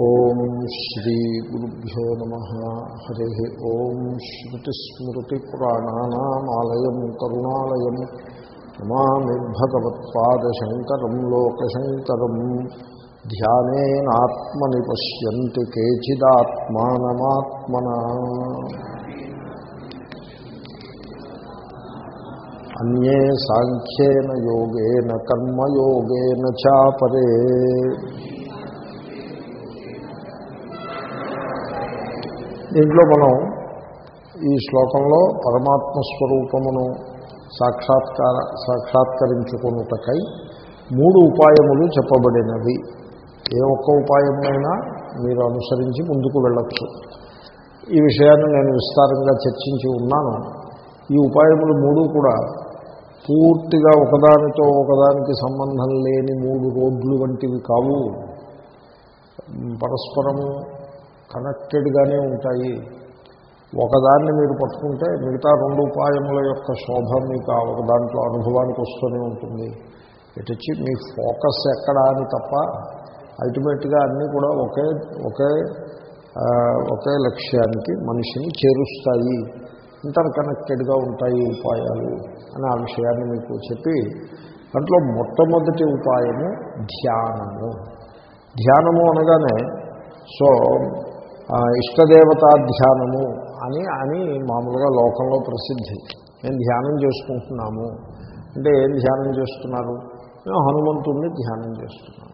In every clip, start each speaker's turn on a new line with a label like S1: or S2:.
S1: ఓం శ్రీ గురుభ్యో నమ. హరి ఓం శ్రుతిస్మృతిపురాణానామాలయం కరుణాలయం. నమామి భగవత్పాదశంకరం లోకశంకరం. ధ్యానేనాత్మని పశ్యంతి కేచిదాత్మానమాత్మన. అన్యే సాంఖ్యేన యోగేన కర్మయోగేన చాపరే. దీంట్లో మనం ఈ శ్లోకంలో పరమాత్మ స్వరూపమును సాక్షాత్కార సాక్షాత్కరించుకున్నటకై మూడు ఉపాయములు చెప్పబడినవి. ఏ ఒక్క ఉపాయమైనా మీరు అనుసరించి ముందుకు వెళ్ళచ్చు. ఈ విషయాన్ని నేను విస్తారంగా చర్చించి ఉన్నాను. ఈ ఉపాయములు మూడు కూడా పూర్తిగా ఒకదానితో ఒకదానికి సంబంధం లేని మూడు రోడ్లు వంటివి కావు. పరస్పరము కనెక్టెడ్గానే ఉంటాయి. ఒకదాన్ని మీరు పట్టుకుంటే మిగతా రెండు ఉపాయముల యొక్క శోభ మీకు ఒక దాంట్లో అనుభవానికి వస్తూనే ఉంటుంది. ఇటు వచ్చి మీ ఫోకస్ ఎక్కడ అని తప్ప అల్టిమేట్గా అన్నీ కూడా ఒకే ఒకే ఒకే లక్ష్యానికి మనిషిని చేరుస్తాయి. ఇంటర్ కనెక్టెడ్గా ఉంటాయి ఉపాయాలు అని ఆ విషయాన్ని మీకు చెప్పి దాంట్లో మొట్టమొదటి ఉపాయము ధ్యానము. ధ్యానము అనగానే సో ఇష్టదేవతా ధ్యానము అని అని మామూలుగా లోకంలో ప్రసిద్ధి. మేము ధ్యానం చేసుకుంటున్నాము. అంటే ఏం ధ్యానం చేస్తున్నారు? మేము హనుమంతుణ్ణి ధ్యానం చేస్తున్నాము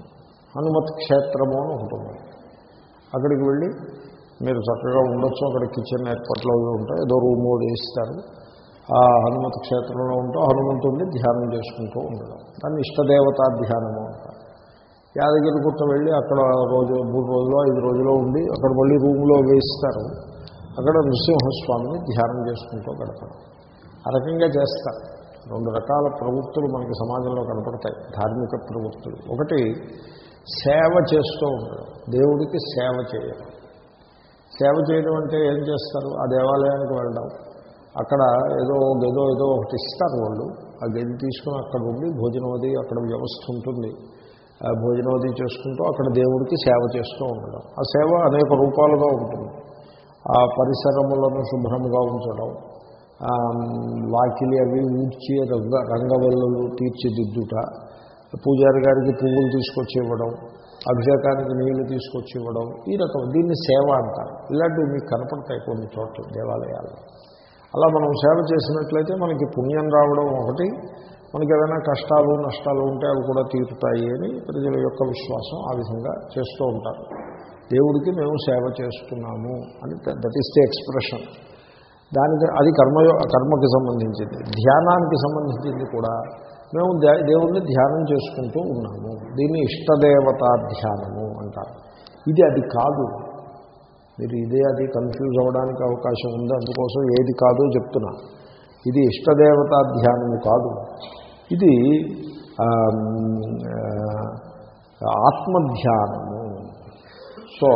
S1: హనుమత్ క్షేత్రము అని ఉంటుంది అక్కడికి వెళ్ళి మీరు చక్కగా ఉండొచ్చు. అక్కడ కిచెన్ ఏర్పాట్లు అవి ఉంటాయి. ఏదో రూమ్ వేస్తారు. ఆ హనుమత్ క్షేత్రంలో ఉంటూ హనుమంతుణ్ణి ధ్యానం చేసుకుంటూ ఉండడం. దాన్ని ఇష్టదేవతా ధ్యానము అంటారు. యాదగిరి గుట్ట వెళ్ళి అక్కడ రోజు మూడు రోజులు ఐదు రోజులు ఉండి అక్కడ మళ్ళీ రూమ్లో వేయిస్తారు. అక్కడ నృసింహస్వామిని ధ్యానం చేసుకుంటూ గడపడం. ఆ రకంగా చేస్తారు. రెండు రకాల ప్రవృత్తులు మనకి సమాజంలో కనపడతాయి. ధార్మిక ప్రవృత్తులు. ఒకటి సేవ చేస్తూ ఉండడం. దేవుడికి సేవ చేయడం. సేవ చేయడం అంటే ఏం చేస్తారు? ఆ దేవాలయానికి వెళ్ళడం. అక్కడ ఏదో గదో ఏదో ఒకటి ఇస్తారు వాళ్ళు. ఆ గది తీసుకుని అక్కడ ఉండి భోజనం అది అక్కడ వ్యవస్థ ఉంటుంది. భోజనం అది చేసుకుంటూ అక్కడ దేవుడికి సేవ చేస్తూ ఉండడం. ఆ సేవ అనేక రూపాలుగా ఉంటుంది. ఆ పరిసరములను శుభ్రంగా ఉంచడం వాకిలి అవి ఊడ్చి రంగ రంగవల్లులు తీర్చిదిద్దుట పూజారి గారికి పువ్వులు తీసుకొచ్చి ఇవ్వడం అభిషేకానికి నీళ్ళు తీసుకొచ్చి ఇవ్వడం ఈ రకం దీన్ని సేవ అంటారు. ఇలాంటివి మీకు కనపడతాయి కొన్ని చోట్ల దేవాలయాలు అలా మనం సేవ చేసినట్లయితే మనకి పుణ్యం రావడం ఒకటి మనకి ఏదైనా కష్టాలు నష్టాలు ఉంటే అవి కూడా తీరుతాయి అని ప్రజల యొక్క విశ్వాసం ఆ విధంగా చేస్తూ ఉంటారు. దేవుడికి మేము సేవ చేస్తున్నాము అని దట్ ఈస్ ది ఎక్స్ప్రెషన్ దానికి అది కర్మ కర్మకి సంబంధించింది. ధ్యానానికి సంబంధించింది కూడా మేము దేవుణ్ణి ధ్యానం చేసుకుంటూ ఉన్నాము. దీన్ని ఇష్టదేవతా ధ్యానము అంటారు. ఇది అది కాదు. మీరు ఇదే అది కన్ఫ్యూజ్ అవ్వడానికి అవకాశం ఉంది. అందుకోసం ఏది కాదో చెప్తున్నా. ఇది ఇష్టదేవతా ధ్యానము కాదు. ఇది ఆత్మధ్యానము. సో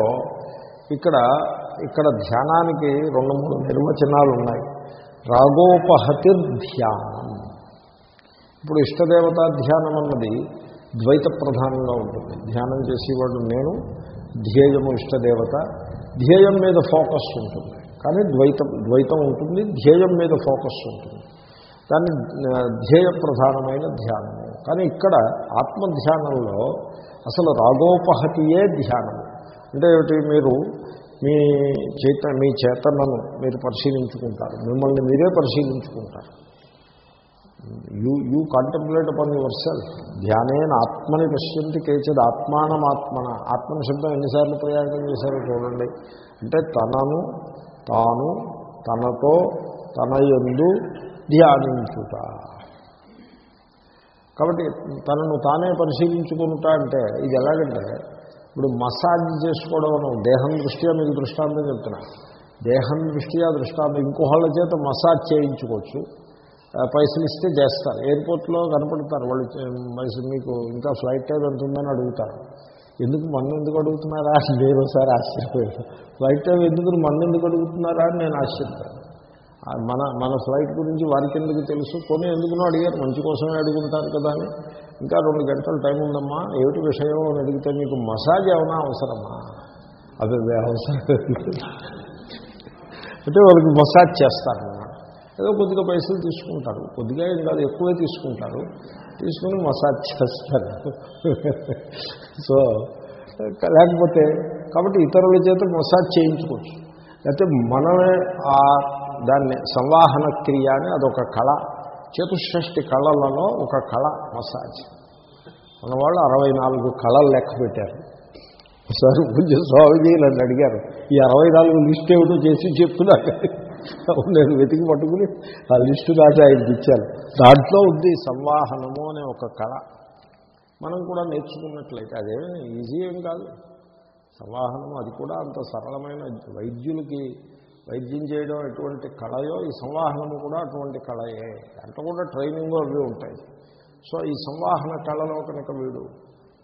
S1: ఇక్కడ ఇక్కడ ధ్యానానికి రెండు మూడు నిర్వచనాలు ఉన్నాయి రాగోపహతిర్ధ్యానం. ఇప్పుడు ఇష్టదేవతా ధ్యానం అన్నది ద్వైత ప్రధానంగా ఉంటుంది. ధ్యానం చేసేవాడు నేను ధ్యేయము ఇష్టదేవత. ధ్యేయం మీద ఫోకస్ ఉంటుంది. కానీ ద్వైతం ద్వైతం ఉంటుంది ధ్యేయం మీద ఫోకస్ ఉంటుంది. దాన్ని ధ్యేయ ప్రధానమైన ధ్యానము. కానీ ఇక్కడ ఆత్మధ్యానంలో అసలు రాగోపహతియే ధ్యానము. అంటే ఏమిటి? మీరు మీ చేత మీ చేతనను మీరు పరిశీలించుకుంటారు. మిమ్మల్ని మీరే పరిశీలించుకుంటారు. You you contemplate upon yourself ధ్యానేన ఆత్మని పశ్యంతి కేచద్ ఆత్మానమాత్మన. ఆత్మని శబ్దం ఎన్నిసార్లు ప్రయాణం చేశారో చూడండి. అంటే తనను తాను తనతో తన ఎందు ధ్యానించుట కాబట్టి తనను తానే పరిశీలించుకుంటా అంటే ఇది ఎలాగంటే ఇప్పుడు మసాజ్ చేసుకోవడం అను దేహం దృష్ట్యా మీకు దృష్టాంతం చెప్తున్నా. దేహం దృష్ట్యా దృష్టాంతం ఇంకోహళ్ళ చేత మసాజ్ చేయించుకోవచ్చు. పైసలు ఇస్తే చేస్తారు. ఎయిర్పోర్ట్లో కనపడతారు. వాళ్ళు పైసలు మీకు ఇంకా ఫ్లైట్ టైం ఎంత ఉందని అడుగుతారు. ఎందుకు మన్ను ఎందుకు అడుగుతున్నారా? నేను ఒకసారి ఆశ్చర్యపోయాను. ఫ్లైట్ టైం ఎందుకు మన్ను ఎందుకు అడుగుతున్నారా అని నేను ఆశ్చర్యపోయాను. మన మన ఫ్లైట్ గురించి వారికి ఎందుకు తెలుసు? కొని ఎందుకునో అడిగారు. మంచి కోసమే అడుగుంటారు కదా అని. ఇంకా రెండు గంటల టైం ఉందమ్మా. ఏమిటి విషయం అని అడిగితే మీకు మసాజ్ ఏమైనా అవసరమా? అది అవసరం అంటే వాళ్ళకి మసాజ్ చేస్తారన్నమాట ఏదో కొద్దిగా పైసలు తీసుకుంటారు. కొద్దిగా ఏం కాదు ఎక్కువే తీసుకుంటారు. తీసుకుని మసాజ్ చేస్తారు. సో లేకపోతే కాబట్టి ఇతరుల చేత మసాజ్ చేయించుకోవచ్చు. లేకపోతే మనమే ఆ దాన్ని సంవాహన క్రియ అని అదొక కళ. చతుషష్టి కళలలో ఒక కళ మసాజ్. మన వాళ్ళు అరవై నాలుగు కళలు లెక్క పెట్టారు. సార్ పూజ స్వామిజీ నన్ను అడిగారు ఈ అరవై నాలుగు లిస్ట్ ఏమిటో చేసి చెప్తున్నారు నేను వెతికి పట్టుకుని ఆ లిస్టు రాసి ఆయనకి ఇచ్చాను. దాంట్లో ఉంది సంవాహనము అనే ఒక కళ. మనం కూడా నేర్చుకున్నట్లయితే అదేమి ఈజీ ఏం కాదు. సంవాహనము అది కూడా అంత సరళమైన వైద్యులకి వైద్యం చేయడం ఎటువంటి కళయో ఈ సంవాహనము కూడా అటువంటి కళయే. దాంట్లో కూడా ట్రైనింగ్ అవి ఉంటాయి. సో ఈ సంవాహన కళలో కనుక వీడు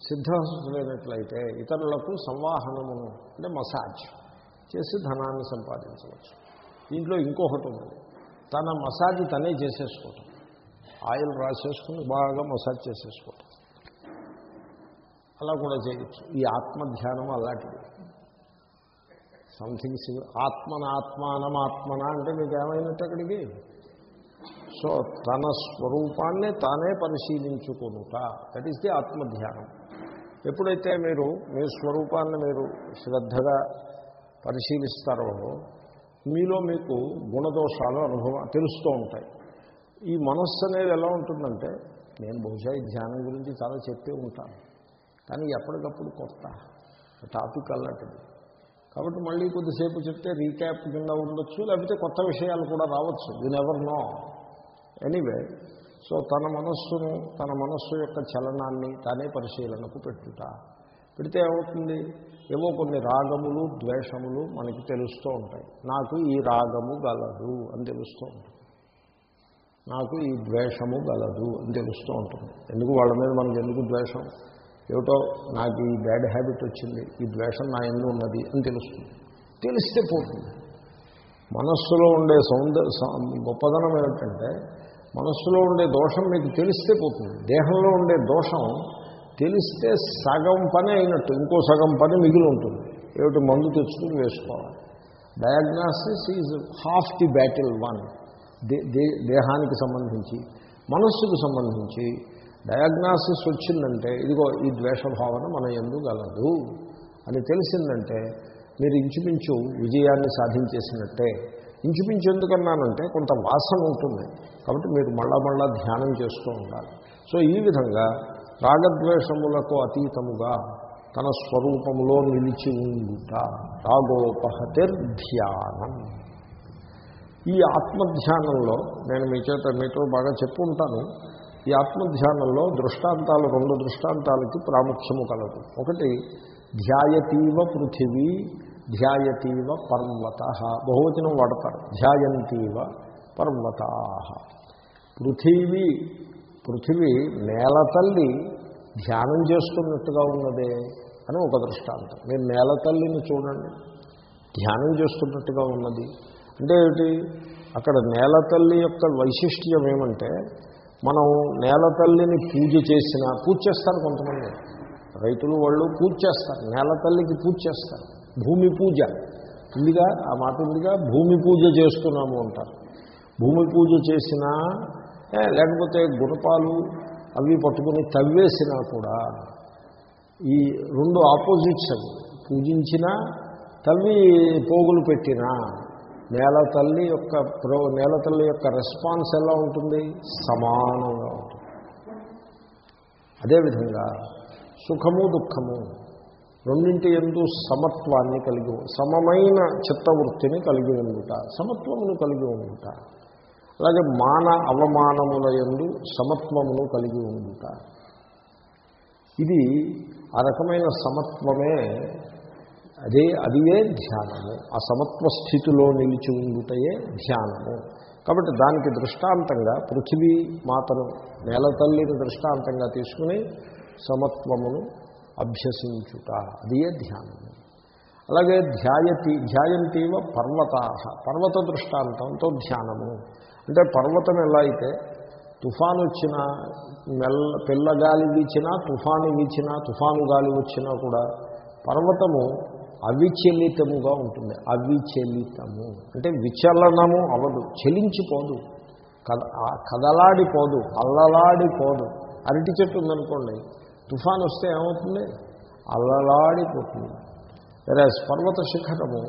S1: సిద్ధహస్తులైనట్లయితే ఇతరులకు సంవాహనమును అంటే మసాజ్ చేసి ధనాన్ని సంపాదించవచ్చు. దీంట్లో ఇంకొకటి ఉంది తన మసాజ్ తనే చేసేసుకోవటం. ఆయిల్ రాసేసుకుని బాగా మసాజ్ చేసేసుకోవటం. అలా కూడా చేయొచ్చు. ఈ ఆత్మధ్యానం అలాంటిది. సంథింగ్ సింగ్ ఆత్మన ఆత్మానమాత్మన అంటే మీకు ఏమైనట్టు అక్కడికి? సో తన స్వరూపాన్ని తానే పరిశీలించుకునుట. దట్ ఈస్ ది ఆత్మధ్యానం. ఎప్పుడైతే మీరు మీ స్వరూపాన్ని మీరు శ్రద్ధగా పరిశీలిస్తారో మీలో మీకు గుణదోషాలు అనుభవం తెలుస్తూ ఉంటాయి. ఈ మనస్సు అనేది ఎలా ఉంటుందంటే నేను బహుశా ఈ ధ్యానం గురించి చాలా చెప్పే ఉంటాను. కానీ ఎప్పటికప్పుడు కొత్త టాపిక్ అలాంటిది కాబట్టి మళ్ళీ కొద్దిసేపు చెప్తే రీక్యాప్ కింద ఉండొచ్చు లేకపోతే కొత్త విషయాలు కూడా రావచ్చు. You never know anyway so తన మనస్సును తన మనస్సు యొక్క చలనాన్ని తానే పరిశీలనకు పెట్టుట. పెడితే ఏమవుతుంది? ఏవో కొన్ని రాగములు ద్వేషములు మనకి తెలుస్తూ ఉంటాయి. నాకు ఈ రాగము గలదు అని తెలుస్తూ ఉంటుంది. నాకు ఈ ద్వేషము గలదు అని తెలుస్తూ ఉంటుంది. ఎందుకు? వాళ్ళ మీద మనకు ఎందుకు ద్వేషం? ఏమిటో నాకు ఈ బ్యాడ్ హ్యాబిట్ వచ్చింది ఈ ద్వేషం నా ఎందు ఉన్నది అని తెలుస్తుంది. తెలిస్తే పోతుంది. మనస్సులో ఉండే సౌందర్య గొప్పదనం ఏమిటంటే మనస్సులో ఉండే దోషం మీకు తెలిస్తే పోతుంది. దేహంలో ఉండే దోషం తెలిస్తే సగం పని అయినట్టు ఇంకో సగం పని మిగిలి ఉంటుంది. ఏమిటి? మందు తెచ్చుకుని వేసుకోవాలి. Diagnosis is half the battle won దేహానికి సంబంధించి మనస్సుకు సంబంధించి డయాగ్నాసిస్ వచ్చిందంటే ఇదిగో ఈ ద్వేషభావన మన ఎందు గలదు. అని తెలిసిందంటే మీరు ఇంచుమించు విజయాన్ని సాధించేసినట్టే. ఇంచుమించు ఎందుకన్నానంటే కొంత వాసన ఉంటుంది. కాబట్టి మీరు మళ్ళా మళ్ళా ధ్యానం చేస్తూ ఉండాలి. సో ఈ విధంగా రాగద్వేషములకు అతీతముగా తన స్వరూపములో నిలిచి ఉండుట రాగోపహతిర్ధ్యానం. ఈ ఆత్మధ్యానంలో నేను మీ చేత మీతో బాగా చెప్పుంటాను. ఈ ఆత్మధ్యానంలో దృష్టాంతాలు రెండు దృష్టాంతాలకి ప్రాముఖ్యము కలదు. ఒకటి ధ్యాయతీవ పృథివీ ధ్యాయతీవ పర్వత. బహువచనం వాడతారు. ధ్యాయంతీవ పర్వతా. పృథివీ పృథివీ నేల తల్లి ధ్యానం చేస్తున్నట్టుగా ఉన్నదే అని ఒక దృష్టాంతం. మీరు నేల తల్లిని చూడండి. ధ్యానం చేస్తున్నట్టుగా ఉన్నది. అంటే ఏమిటి? అక్కడ నేల తల్లి యొక్క వైశిష్ట్యం ఏమంటే మనం నేల తల్లిని పూజ చేసిన పూజ చేస్తారు కొంతమంది. రైతులు వాళ్ళు పూజ చేస్తారు. నేల తల్లికి పూజ చేస్తారు. భూమి పూజ. ఉందిగా ఆ మాట ఉందిగా భూమి పూజ చేస్తున్నాము అంటారు. భూమి పూజ చేసినా లేకపోతే గుణపాలు అవి పట్టుకుని తవ్వేసినా కూడా ఈ రెండు ఆపోజిట్స్ అవి. పూజించినా తవ్వి పోగులు పెట్టినా నేల తల్లి యొక్క ప్రో నేల తల్లి యొక్క రెస్పాన్స్ ఎలా ఉంటుంది? సమానంగా ఉంటుంది. అదేవిధంగా సుఖము దుఃఖము రెండింటి ఎందు సమత్వాన్ని కలిగి సమమైన చిత్తవృత్తిని కలిగి ఉండుట సమత్వమును కలిగి ఉండుట. అలాగే మాన అవమానముల ఎందు సమత్వమును కలిగి ఉండుట. ఇది ఆ రకమైన సమత్వమే అదే అదియే ధ్యానము. ఆ సమత్వ స్థితిలో నిలిచి ఉండుటయే ధ్యానము. కాబట్టి దానికి దృష్టాంతంగా పృథివీ మాతను నేల తల్లిని దృష్టాంతంగా తీసుకుని సమత్వమును అభ్యసించుట. అదియే ధ్యానము. అలాగే ధ్యాయతి ధ్యాయంతీవ పర్వతా పర్వత దృష్టాంతంతో ధ్యానము. అంటే పర్వతం ఎలా అయితే తుఫాను వచ్చినా మెల్ల పిల్లగాలి వీచినా తుఫాను వీచినా తుఫాను గాలి వచ్చినా కూడా పర్వతము అవిచలితముగా ఉంటుంది. అవిచలితము. అంటే విచలనము అవదు చలించిపోదు. కద కదలాడిపోదు. అల్లలాడిపోదు. అరటి చెట్టు ఉందనుకోండి తుఫాన్ వస్తే ఏమవుతుంది? అల్లలాడిపోతుంది. వేరే పర్వత శిఖరము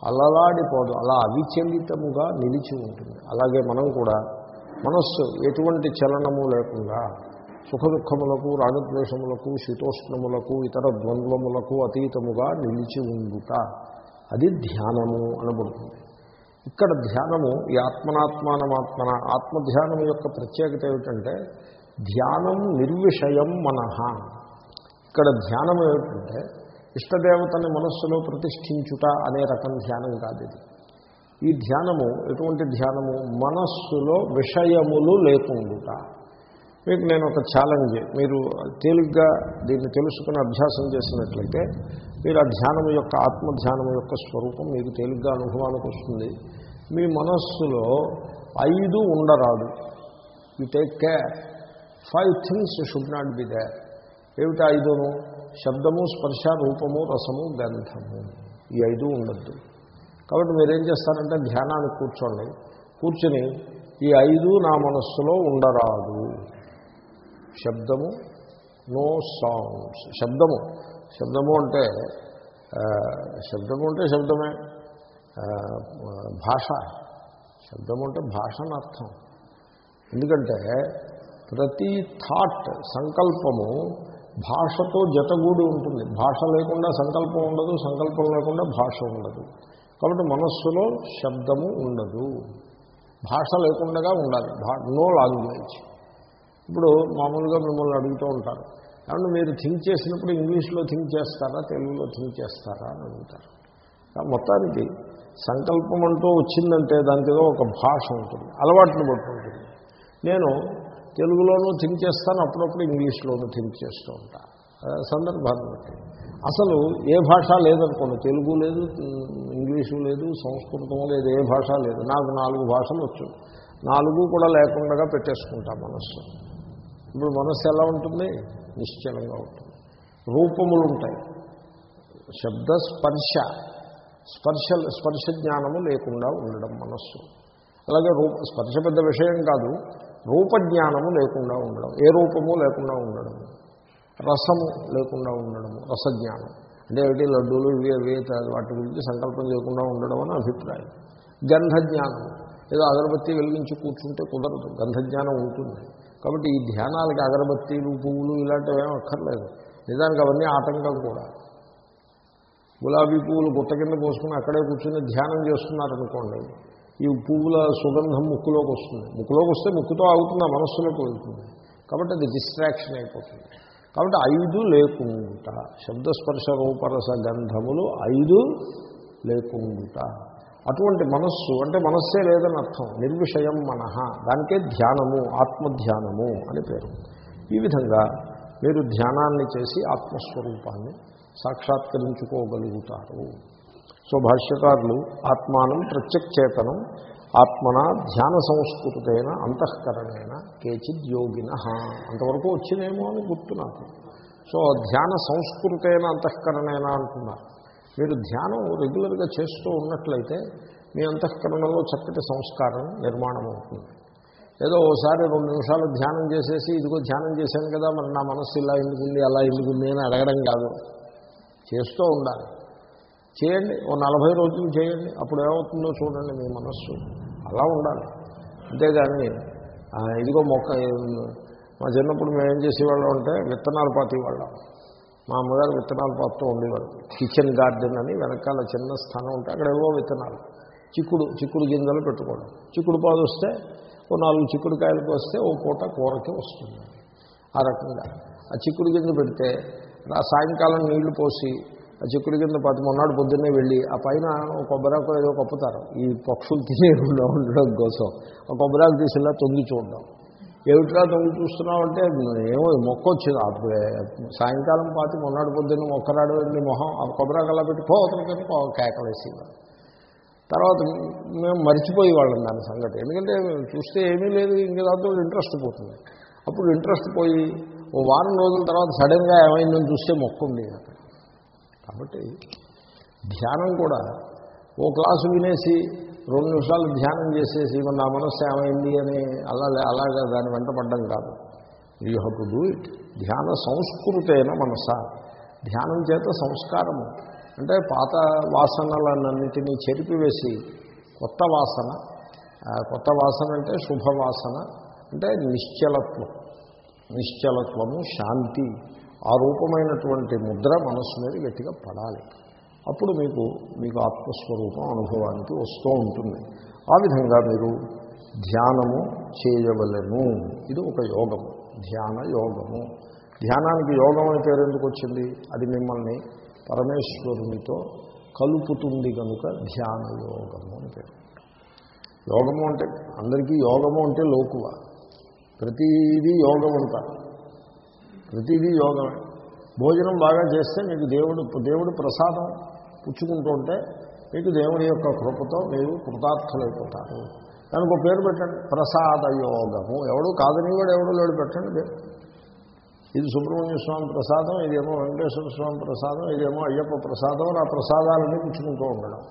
S1: అల్లలాడిపోదు. అలా అవిచలితముగా నిలిచి ఉంటుంది. అలాగే మనం కూడా మనస్సు ఎటువంటి చలనము లేకుండా సుఖ దుఃఖములకు రాగద్వేషములకు శీతోష్ణములకు ఇతర ద్వంద్వములకు అతీతముగా నిలిచి ఉండుట. అది ధ్యానము అనబడుతుంది. ఇక్కడ ధ్యానము ఈ ఆత్మనాత్మానమాత్మన ఆత్మధ్యానం యొక్క ప్రత్యేకత ఏమిటంటే ధ్యానం నిర్విషయం మనహ ఇక్కడ ధ్యానం ఏమిటంటే ఇష్టదేవతని మనస్సులో ప్రతిష్ఠించుట అనే రకం ధ్యానం కాదు ఇది. ఈ ధ్యానము ఎటువంటి ధ్యానము? మనస్సులో విషయములు లేకుండుట. మీకు నేను ఒక ఛాలెంజ్ మీరు తేలిగ్గా దీన్ని తెలుసుకుని అభ్యాసం చేసినట్లయితే మీరు ఆ ధ్యానం యొక్క ఆత్మధ్యానం యొక్క స్వరూపం మీకు తేలిగ్గా అనుభవానికి వస్తుంది. మీ మనస్సులో ఐదు ఉండరాదు. You take care five things should not be there ఏమిటి ఐదును? శబ్దము స్పర్శ రూపము రసము గంధము. ఈ ఐదు ఉండద్దు. కాబట్టి మీరేం చేస్తారంటే ధ్యానానికి కూర్చోండి. కూర్చుని ఈ ఐదు నా మనస్సులో ఉండరాదు. శబ్దము నో సాంగ్స్ శబ్దము. శబ్దము అంటే శబ్దము అంటే శబ్దమే. భాష. శబ్దము అంటే భాష అర్థం. ఎందుకంటే ప్రతి థాట్ సంకల్పము భాషతో జతగూడి ఉంటుంది. భాష లేకుండా సంకల్పం ఉండదు సంకల్పం లేకుండా భాష ఉండదు. కాబట్టి మనస్సులో శబ్దము ఉండదు. భాష లేకుండా ఉండాలి. నో లాంగ్వేజ్ ఇప్పుడు మామూలుగా మిమ్మల్ని అడుగుతూ ఉంటారు. కాబట్టి మీరు థింక్ చేసినప్పుడు ఇంగ్లీష్లో థింక్ చేస్తారా తెలుగులో థింక్ చేస్తారా? అని అడుగుతారు. మొత్తానికి సంకల్పం అంటూ వచ్చిందంటే దానికి ఏదో ఒక భాష ఉంటుంది అలవాటును బట్టి ఉంటుంది. నేను తెలుగులోనూ థింక్ చేస్తాను అప్పుడప్పుడు ఇంగ్లీష్లోనూ థింక్ చేస్తూ ఉంటాను సందర్భాన్ని బట్టి. అసలు ఏ భాష లేదనుకోండి తెలుగు లేదు ఇంగ్లీషు లేదు సంస్కృతం లేదు ఏ భాష లేదు. నాకు నాలుగు భాషలు వచ్చు. నాలుగు కూడా లేకుండా పెట్టేసుకుంటా మనస్సు. ఇప్పుడు మనస్సు ఎలా ఉంటుంది? నిశ్చలంగా ఉంటుంది. రూపములు ఉంటాయి. శబ్ద స్పర్శ. స్పర్శ స్పర్శ జ్ఞానము లేకుండా ఉండడం మనస్సు. అలాగే రూప స్పర్శ పెద్ద విషయం కాదు. రూపజ్ఞానము లేకుండా ఉండడం. ఏ రూపము లేకుండా ఉండడం? రసము లేకుండా ఉండడము రసజ్ఞానం అంటే ఏమిటి? లడ్డూలు ఇవి అవి వాటి గురించి సంకల్పం చేయకుండా ఉండడం అని అభిప్రాయం. గంధజ్ఞానం. ఏదో అగరబత్తి వెలిగించి కూర్చుంటే కుదరదు. గంధజ్ఞానం ఉంటుంది. కాబట్టి ఈ ధ్యానాలకి అగరబత్తీలు పువ్వులు ఇలాంటివి ఏం అక్కర్లేదు. నిజానికి అవన్నీ ఆటంకం కూడా. గులాబీ పువ్వులు గుట్ట కింద పోసుకుని అక్కడే కూర్చుని ధ్యానం చేస్తున్నారనుకోండి ఈ పువ్వుల సుగంధం ముక్కులోకి వస్తుంది. ముక్కులోకి వస్తే ముక్కుతో ఆగుతుంది ఆ మనస్సులోకి వెళ్తుంది. కాబట్టి అది డిస్ట్రాక్షన్ అయిపోతుంది. కాబట్టి ఐదు లేకుండా శబ్దస్పర్శ రూపరస గంధములు ఐదు లేకుండా అటువంటి మనస్సు అంటే మనస్సే లేదని అర్థం. నిర్విషయం మనహ దానికే ధ్యానము ఆత్మధ్యానము అని పేరు. ఈ విధంగా మీరు ధ్యానాన్ని చేసి ఆత్మస్వరూపాన్ని సాక్షాత్కరించుకోగలుగుతారు. సో భాష్యకారులు ఆత్మానం ప్రత్యక్చేతనం ఆత్మన ధ్యాన సంస్కృతైన అంతఃకరణైన కేచిద్ యోగిన. అంతవరకు వచ్చినేమో అని గుర్తు నాకు. సో ధ్యాన సంస్కృతైన అంతఃకరణైన అంటున్నారు. మీరు ధ్యానం రెగ్యులర్గా చేస్తూ ఉన్నట్లయితే మీ అంతఃకరణలో చక్కటి సంస్కారం నిర్మాణం అవుతుంది. ఏదో ఓసారి రెండు నిమిషాలు ధ్యానం చేసేసి ఇదిగో ధ్యానం చేశాను కదా మరి నా మనస్సు ఇలా ఎందుకుంది అలా ఎందుకుంది అని అడగడం కాదు. చేస్తూ ఉండాలి. చేయండి ఓ నలభై రోజులు చేయండి అప్పుడు ఏమవుతుందో చూడండి మీ మనస్సు. అలా ఉండాలి. అంతేగాని ఇదిగో మొక్క మా చిన్నప్పుడు మేము ఏం చేసేవాళ్ళం అంటే విత్తనాలు పాతేవాళ్ళం. మా అమ్మగారు విత్తనాలు పాతూ ఉండేవారు. కిచెన్ గార్డెన్ అని వెనకాల చిన్న స్థానం ఉంటే అక్కడ ఏవో విత్తనాలు. చిక్కుడు చిక్కుడు గింజలు పెట్టుకోవడం. చిక్కుడు పాదు వస్తే ఓ నాలుగు చిక్కుడు కాయలకు వస్తే ఓ పూట కూరకి వస్తుంది. ఆ రకంగా. ఆ చిక్కుడు గింజ పెడితే ఆ సాయంకాలం నీళ్ళు పోసి ఆ చిక్కుడు కింద పాతి మొన్నాడు పొద్దున్నే వెళ్ళి ఆ పైన ఒక కొబ్బరాకు ఏదో కప్పుతారు. ఈ పక్షులు తినే ఉండడం కోసం. ఆ కొబ్బరాకు తీసేలా తొంగి చూడడం. ఏమిట్రా తొంగి చూస్తున్నావు అంటే ఏమో మొక్క వచ్చింది. అప్పుడే సాయంకాలం పాతి మొన్నటి పొద్దున్న మొక్కరాడు వెళ్ళి మొహం ఆ కొబ్బరాకు అలా పెట్టి పోతలకని కేకలేసేవారు తర్వాత మేము మర్చిపోయి వాళ్ళం దాని సంగతి. ఎందుకంటే చూస్తే ఏమీ లేదు ఇంకా దాంతో ఇంట్రెస్ట్ పోతుంది. అప్పుడు ఇంట్రెస్ట్ పోయి ఓ వారం రోజుల తర్వాత సడన్గా ఏమైందని చూస్తే మొక్క ఉంది అక్కడ. కాబట్టి ధ్యానం కూడా ఓ క్లాసు వినేసి రెండు నిమిషాలు ధ్యానం చేసేసి మన నా మనస్సు ఏమైంది అని అలా అలాగా దాని వెంట పడ్డం కాదు. You have to do it ధ్యాన సంస్కృతైన మనస. ధ్యానం చేత సంస్కారము అంటే పాత వాసనలన్నింటినీ చెరిపివేసి కొత్త వాసన కొత్త వాసన అంటే శుభవాసన అంటే నిశ్చలత్వం. నిశ్చలత్వము శాంతి ఆ రూపమైనటువంటి ముద్ర మనస్సు మీద గట్టిగా పడాలి. అప్పుడు మీకు మీకు ఆత్మస్వరూపం అనుభవానికి వస్తూ ఉంటుంది. ఆ విధంగా మీరు ధ్యానము చేయవలెను. ఇది ఒక యోగము. ధ్యాన యోగము. ధ్యానానికి యోగం అని పేరు ఎందుకు వచ్చింది? అది మిమ్మల్ని పరమేశ్వరునితో కలుపుతుంది కనుక ధ్యాన యోగము అని పేరు. యోగము అంటే అందరికీ యోగము అంటే లోకువ. ప్రతిదీ యోగం అంటారు. ప్రతిదీ యోగమే. భోజనం బాగా చేస్తే మీకు దేవుడు దేవుడు ప్రసాదం పుచ్చుకుంటూ ఉంటే మీకు దేవుని యొక్క కృపతో మీరు కృతార్థులైపోతారు. దానికి ఒక పేరు పెట్టండి ప్రసాద యోగము ఎవడు కాదని కూడా ఎవడో లేడు పెట్టండి ఇది సుబ్రహ్మణ్య స్వామి ప్రసాదం ఇదేమో వెంకటేశ్వర స్వామి ప్రసాదం ఇదేమో అయ్యప్ప ప్రసాదం నా ప్రసాదాలని పుచ్చుకుంటూ ఉండడం.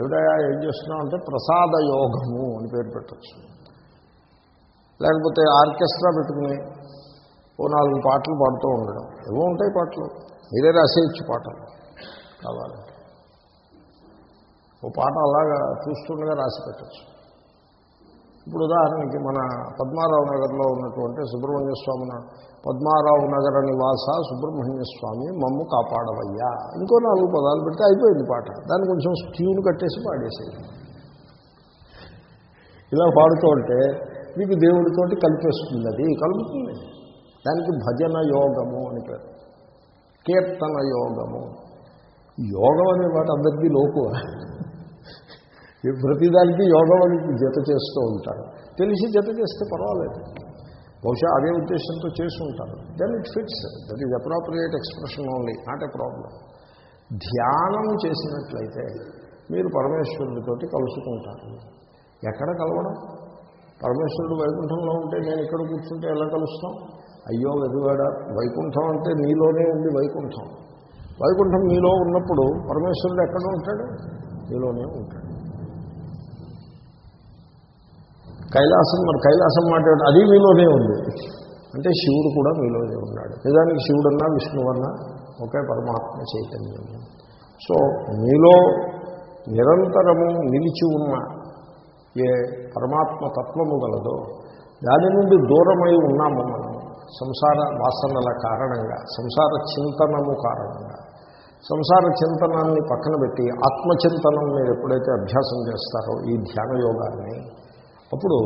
S1: ఎవడయా ఏం చేస్తున్నాం అంటే ప్రసాద యోగము అని పేరు పెట్టచ్చు. లేకపోతే ఆర్కెస్ట్రా పెట్టుకుని ఓ నాలుగు పాటలు పాడుతూ ఉండడం. ఏవో ఉంటాయి పాటలు. మీరే రాసేయచ్చు పాటలు. కావాలంటే ఓ పాట అలాగా చూస్తుండగా రాసి పెట్టచ్చు. ఇప్పుడు ఉదాహరణకి మన పద్మారావు నగర్లో ఉన్నటువంటి సుబ్రహ్మణ్య స్వామి పద్మారావు నగర నివాస సుబ్రహ్మణ్య స్వామి మమ్ము కాపాడవయ్యా. ఇంకో నాలుగు పదాలు పెడితే అయిపోయింది పాట. దాన్ని కొంచెం ట్యూన్ కట్టేసి పాడేసేది ఇలా పాడుతూ ఉంటే మీకు దేవుడితోటి కలిపేస్తుంది అది కలుపుతుంది. దానికి భజన యోగము అని పేరు. కీర్తన యోగము. యోగం అనే మాట అందరికీ లోకు ప్రతిదానికి యోగం అని జత చేస్తూ ఉంటారు. తెలిసి జత చేస్తే పర్వాలేదు. బహుశా అదే ఉద్దేశంతో చేసి ఉంటారు. Then it fits that is appropriate expression only not a problem ధ్యానం చేసినట్లయితే మీరు పరమేశ్వరుడితోటి కలుసుకుంటారు. ఎక్కడ కలవడం? పరమేశ్వరుడు వైకుంఠంలో ఉంటే నేను ఇక్కడ కూర్చుంటే ఎలా కలుస్తాం? అయ్యో వెదువాడ వైకుంఠం అంటే నీలోనే ఉంది వైకుంఠం. వైకుంఠం మీలో ఉన్నప్పుడు పరమేశ్వరుడు ఎక్కడ ఉంటాడు? మీలోనే ఉంటాడు. కైలాసం మరి కైలాసం మాట్లాడు అది మీలోనే ఉంది. అంటే శివుడు కూడా మీలోనే ఉన్నాడు. నిజానికి శివుడన్నా విష్ణువన్నా ఒకే పరమాత్మ చైతన్యం. సో మీలో నిరంతరము నిలిచి ఉన్న ఏ పరమాత్మ తత్వము గలదో దాని నుండి దూరమై ఉన్నాము మనం. సంసార వాసనల కారణంగా సంసార చింతనము కారణంగా. సంసార చింతనాన్ని పక్కన పెట్టి ఆత్మచింతనం మీరు ఎప్పుడైతే అభ్యాసం చేస్తారో ఈ ధ్యాన యోగాన్ని అప్పుడు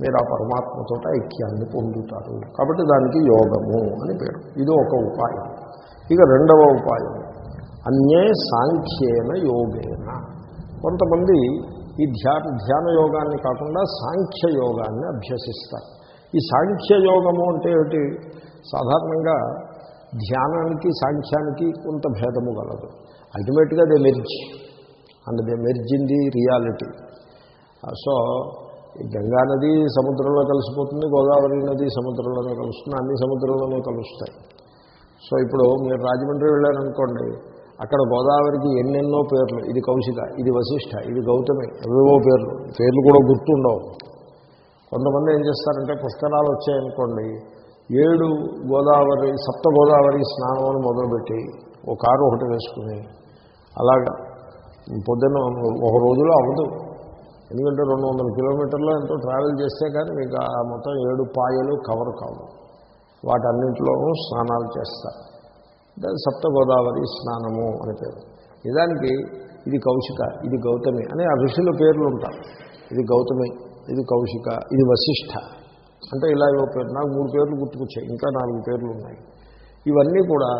S1: మీరు ఆ పరమాత్మతో ఐక్యాన్ని పొందుతారు. కాబట్టి దానికి యోగము అని పేరు. ఇది ఒక ఉపాయం. ఇక రెండవ ఉపాయం. అన్యే సాంఖ్యేన యోగేన. కొంతమంది ఈ ధ్యాన ధ్యాన యోగాన్ని కాకుండా సాంఖ్య యోగాన్ని అభ్యసిస్తారు. ఈ సాంఖ్య యోగము అంటే ఏమిటి? సాధారణంగా ధ్యానానికి సాంఖ్యానికి కొంత భేదము కలదు అల్టిమేట్గా they merge. And they merge in the reality. So Ganga నది సముద్రంలో కలిసిపోతుంది గోదావరి నది సముద్రంలోనే కలుస్తుంది అన్ని సముద్రంలోనే కలుస్తాయి. సో ఇప్పుడు మీరు రాజమండ్రి వెళ్ళారనుకోండి అక్కడ గోదావరికి ఎన్నెన్నో పేర్లు. ఇది కౌశిక ఇది వశిష్ఠ ఇది గౌతమి ఎవేవో పేర్లు. పేర్లు కూడా గుర్తుండవు. కొంతమంది ఏం చేస్తారంటే పుష్కరాలు వచ్చాయనుకోండి ఏడు గోదావరి సప్త గోదావరి స్నానం మొదలుపెట్టి ఒక కారు ఒకటి వేసుకుని అలాగా పొద్దున్న ఒక రోజులో అవ్వదు. ఎందుకంటే రెండు వందల కిలోమీటర్లు ఎంతో ట్రావెల్ చేస్తే కానీ మీకు ఆ మొత్తం ఏడు పాయలు కవర్ కావు. వాటన్నింటిలోనూ స్నానాలు చేస్తారు దాని సప్త గోదావరి స్నానము అని పేరు. నిజానికి ఇది కౌశిక ఇది గౌతమి అనే ఆ ఋషుల పేర్లు ఉంటారు. ఇది గౌతమి ఇది కౌశిక ఇది వశిష్ఠ. అంటే ఇలా ఇవో పేరు నాకు మూడు పేర్లు గుర్తుకొచ్చాయి ఇంకా నాలుగు పేర్లు ఉన్నాయి. ఇవన్నీ కూడా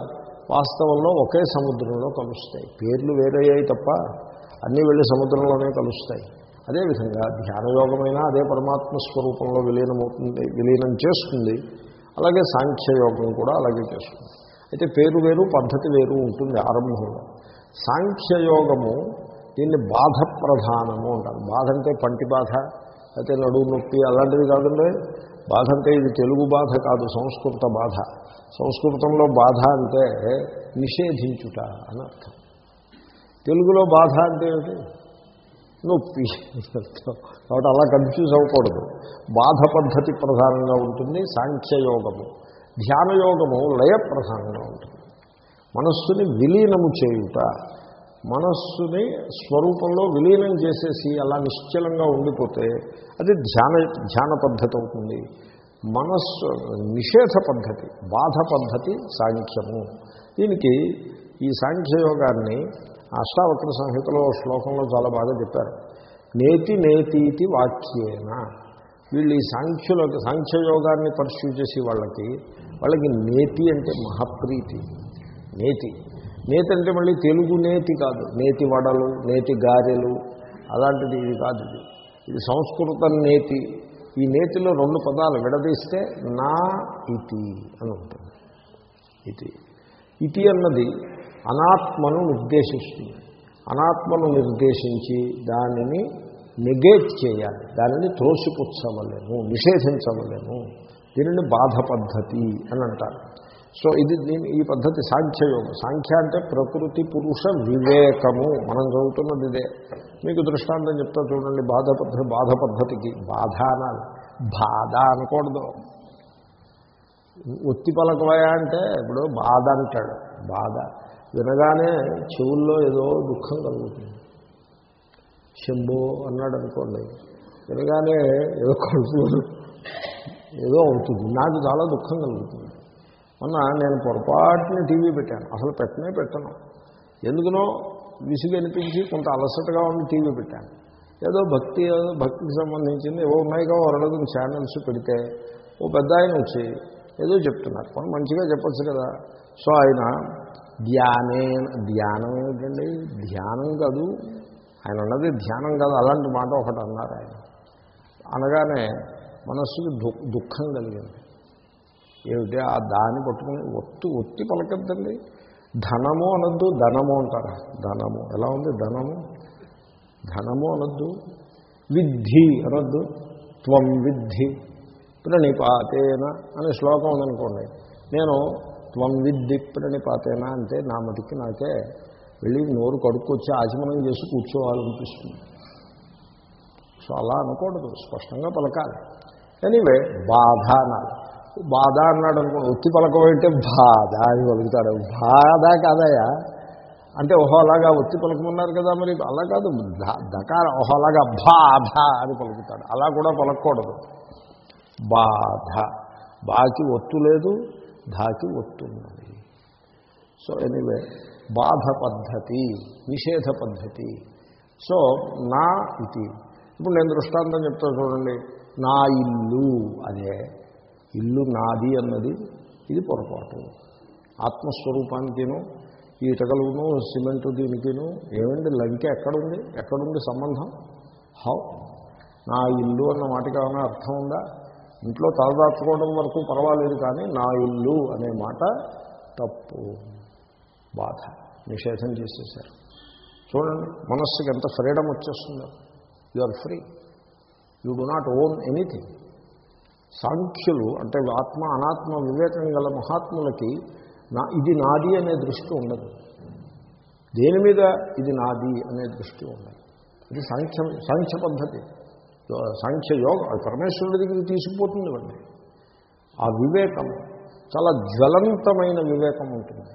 S1: వాస్తవంలో ఒకే సముద్రంలో కలుస్తాయి. పేర్లు వేరయ్యాయి తప్ప అన్నీ వెళ్ళి సముద్రంలోనే కలుస్తాయి. అదేవిధంగా ధ్యానయోగమైనా అదే పరమాత్మ స్వరూపంలో విలీనమవుతుంది విలీనం చేస్తుంది అలాగే సాంఖ్యయోగం కూడా అలాగే చేస్తుంది. అయితే పేరు వేరు పద్ధతి వేరు ఉంటుంది ఆరంభంలో. సాంఖ్యయోగము దీన్ని బాధ ప్రధానము అంటారు. బాధ అంటే పంటి బాధ అయితే నడువు నొప్పి అలాంటిది కాదండి. బాధ అంటే ఇది తెలుగు బాధ కాదు సంస్కృత బాధ. సంస్కృతంలో బాధ అంటే నిషేధించుట అని అర్థం. తెలుగులో బాధ అంటే ఏమిటి? నొప్పి. కాబట్టి అలా కన్ఫ్యూజ్ అవ్వకూడదు. బాధ పద్ధతి ప్రధానంగా ఉంటుంది సాంఖ్యయోగము. ధ్యానయోగము లయ ప్రధానంగా ఉంటుంది. మనస్సుని విలీనము చేయుట మనస్సుని స్వరూపంలో విలీనం చేసేసి అలా నిశ్చలంగా ఉండిపోతే అది ధ్యాన ధ్యాన పద్ధతి అవుతుంది. మనస్సు నిషేధ పద్ధతి బాధ పద్ధతి సాంఖ్యము. దీనికి ఈ సాంఖ్యయోగాన్ని అష్టావక్ర సంహితలో శ్లోకంలో చాలా బాగా చెప్పారు. నేతి నేతీతి వాక్యేన వీళ్ళు ఈ సాంఖ్యులకి సాంఖ్యయోగాన్ని పరిశీలి చేసి వాళ్ళకి వాళ్ళకి నేతి అంటే మహాప్రీతి. నేతి. నేతి అంటే మళ్ళీ తెలుగు నేతి కాదు. నేతి వడలు నేతి గారెలు అలాంటిది ఇది కాదు ఇది. ఇది సంస్కృత నేతి. ఈ నేతిలో రెండు పదాలు విడదీస్తే నా ఇతి అని ఉంటుంది. ఇతి. ఇతి అన్నది అనాత్మను నిర్దేశిస్తుంది. అనాత్మను నిర్దేశించి దానిని నెగేట్ చేయాలి. దానిని త్రోసిపుచ్చవలేము నిషేధించవలేము. దీనిని బాధ పద్ధతి అని అంటారు. సో ఇది దీని ఈ పద్ధతి సాంఖ్యయోగం. సాంఖ్య అంటే ప్రకృతి పురుష వివేకము. మనం చదువుతున్నది ఇదే. మీకు దృష్టాంతం చెప్తా చూడండి బాధ పద్ధతి బాధ పద్ధతికి. బాధ అనాలి. బాధ అనకూడదు. ఒత్తి పలకవయా అంటే ఇప్పుడు బాధ అంటాడు. బాధ. వినగానే చెవుల్లో ఏదో దుఃఖం కలుగుతుంది. శంభో అన్నాడు అనుకోండి వినగానే ఏదో కడుపు ఏదో అవుతుంది. నాకు చాలా దుఃఖం కలుగుతుంది. మొన్న నేను పొరపాటుని టీవీ పెట్టాను. అసలు పెట్టనే పెట్టను. ఎందుకునో విసుగు అనిపించి కొంత అలసటగా ఉండి టీవీ పెట్టాను. ఏదో భక్తి ఏదో భక్తికి సంబంధించింది ఏవో ఉన్నాయిగా వరడదు ఛానల్స్ పెడితే ఓ పెద్ద ఆయన వచ్చి ఏదో చెప్తున్నారు. మనం మంచిగా చెప్పచ్చు కదా. సో ఆయన ధ్యానే ధ్యానం ఏమిటండి? ధ్యానం కాదు. ఆయన అన్నది ధ్యానం కాదు. అలాంటి మాట ఒకటి అన్నారు ఆయన. అనగానే మనస్సుకి దుఃఖం కలిగింది. ఏమిటి? ఆ దాన్ని పట్టుకుని ఒత్తి ఒత్తి పలకద్దండి. ధనము అనొద్దు ధనము అంటారా. ధనము. ఎలా ఉంది? ధనము? ధనము అనొద్దు. విద్ధి అనొద్దు. త్వం విద్ధి. ప్రణిపాతేన అనే శ్లోకం ఉందనుకోండి. నేను త్వం విద్ధి పాతేనా అంటే నా మటుకి నాకే వెళ్ళి నోరు కడుక్కొచ్చి ఆచమనం చేసి కూర్చోవాలనిపిస్తుంది. సో అలా అనకూడదు స్పష్టంగా పలకాలి. ఎనీవే బాధ అనాలి బాధ అన్నాడు అనుకోండి ఒత్తి పలకమంటే బాధ అని పలుకుతాడు. బాధ కాదయా అంటే ఓహో అలాగా ఒత్తి పలకమన్నారు కదా మరి అలా కాదు. దకార ఓహో అలాగా బాధ అని పలుకుతాడు. అలా కూడా పలకూడదు బాధ. బాకి ఒత్తు లేదు ధాకి వస్తున్నది సో ఎనీవే బాధ పద్ధతి నిషేధ పద్ధతి. సో నా ఇది. ఇప్పుడు నేను దృష్టాంతం చెప్తా చూడండి. నా ఇల్లు అదే. ఇల్లు నాది అన్నది ఇది పొరపాటు. ఆత్మస్వరూపానికిను ఈ ఇటకలును సిమెంటు దీనికిను ఏమండి? లంకె ఎక్కడుంది? ఎక్కడుంది సంబంధం? హౌ? నా ఇల్లు అన్న మాటకి ఏమైనా అర్థం ఉందా? ఇంట్లో తలదాచుకోవడం వరకు పర్వాలేదు కానీ నా ఇల్లు అనే మాట తప్పు. బాధ. నిషేధం చేసేసారు చూడండి మనస్సుకి ఎంత freedom వచ్చేస్తుందో. You are free you do not own anything సాంఖ్యులు అంటే ఆత్మ అనాత్మ వివేకం గల మహాత్ములకి నా ఇది నాది అనే దృష్టి ఉండదు. దేని మీద ఇది నాది అనే దృష్టి ఉండదు. ఇది సాంఖ్యం సాంఖ్య పద్ధతి. సాంఖ్య యోగం అది పరమేశ్వరుడి దగ్గరికి తీసుకుపోతుంది వండి ఆ వివేకం చాలా జ్వలంతమైన వివేకం ఉంటుంది.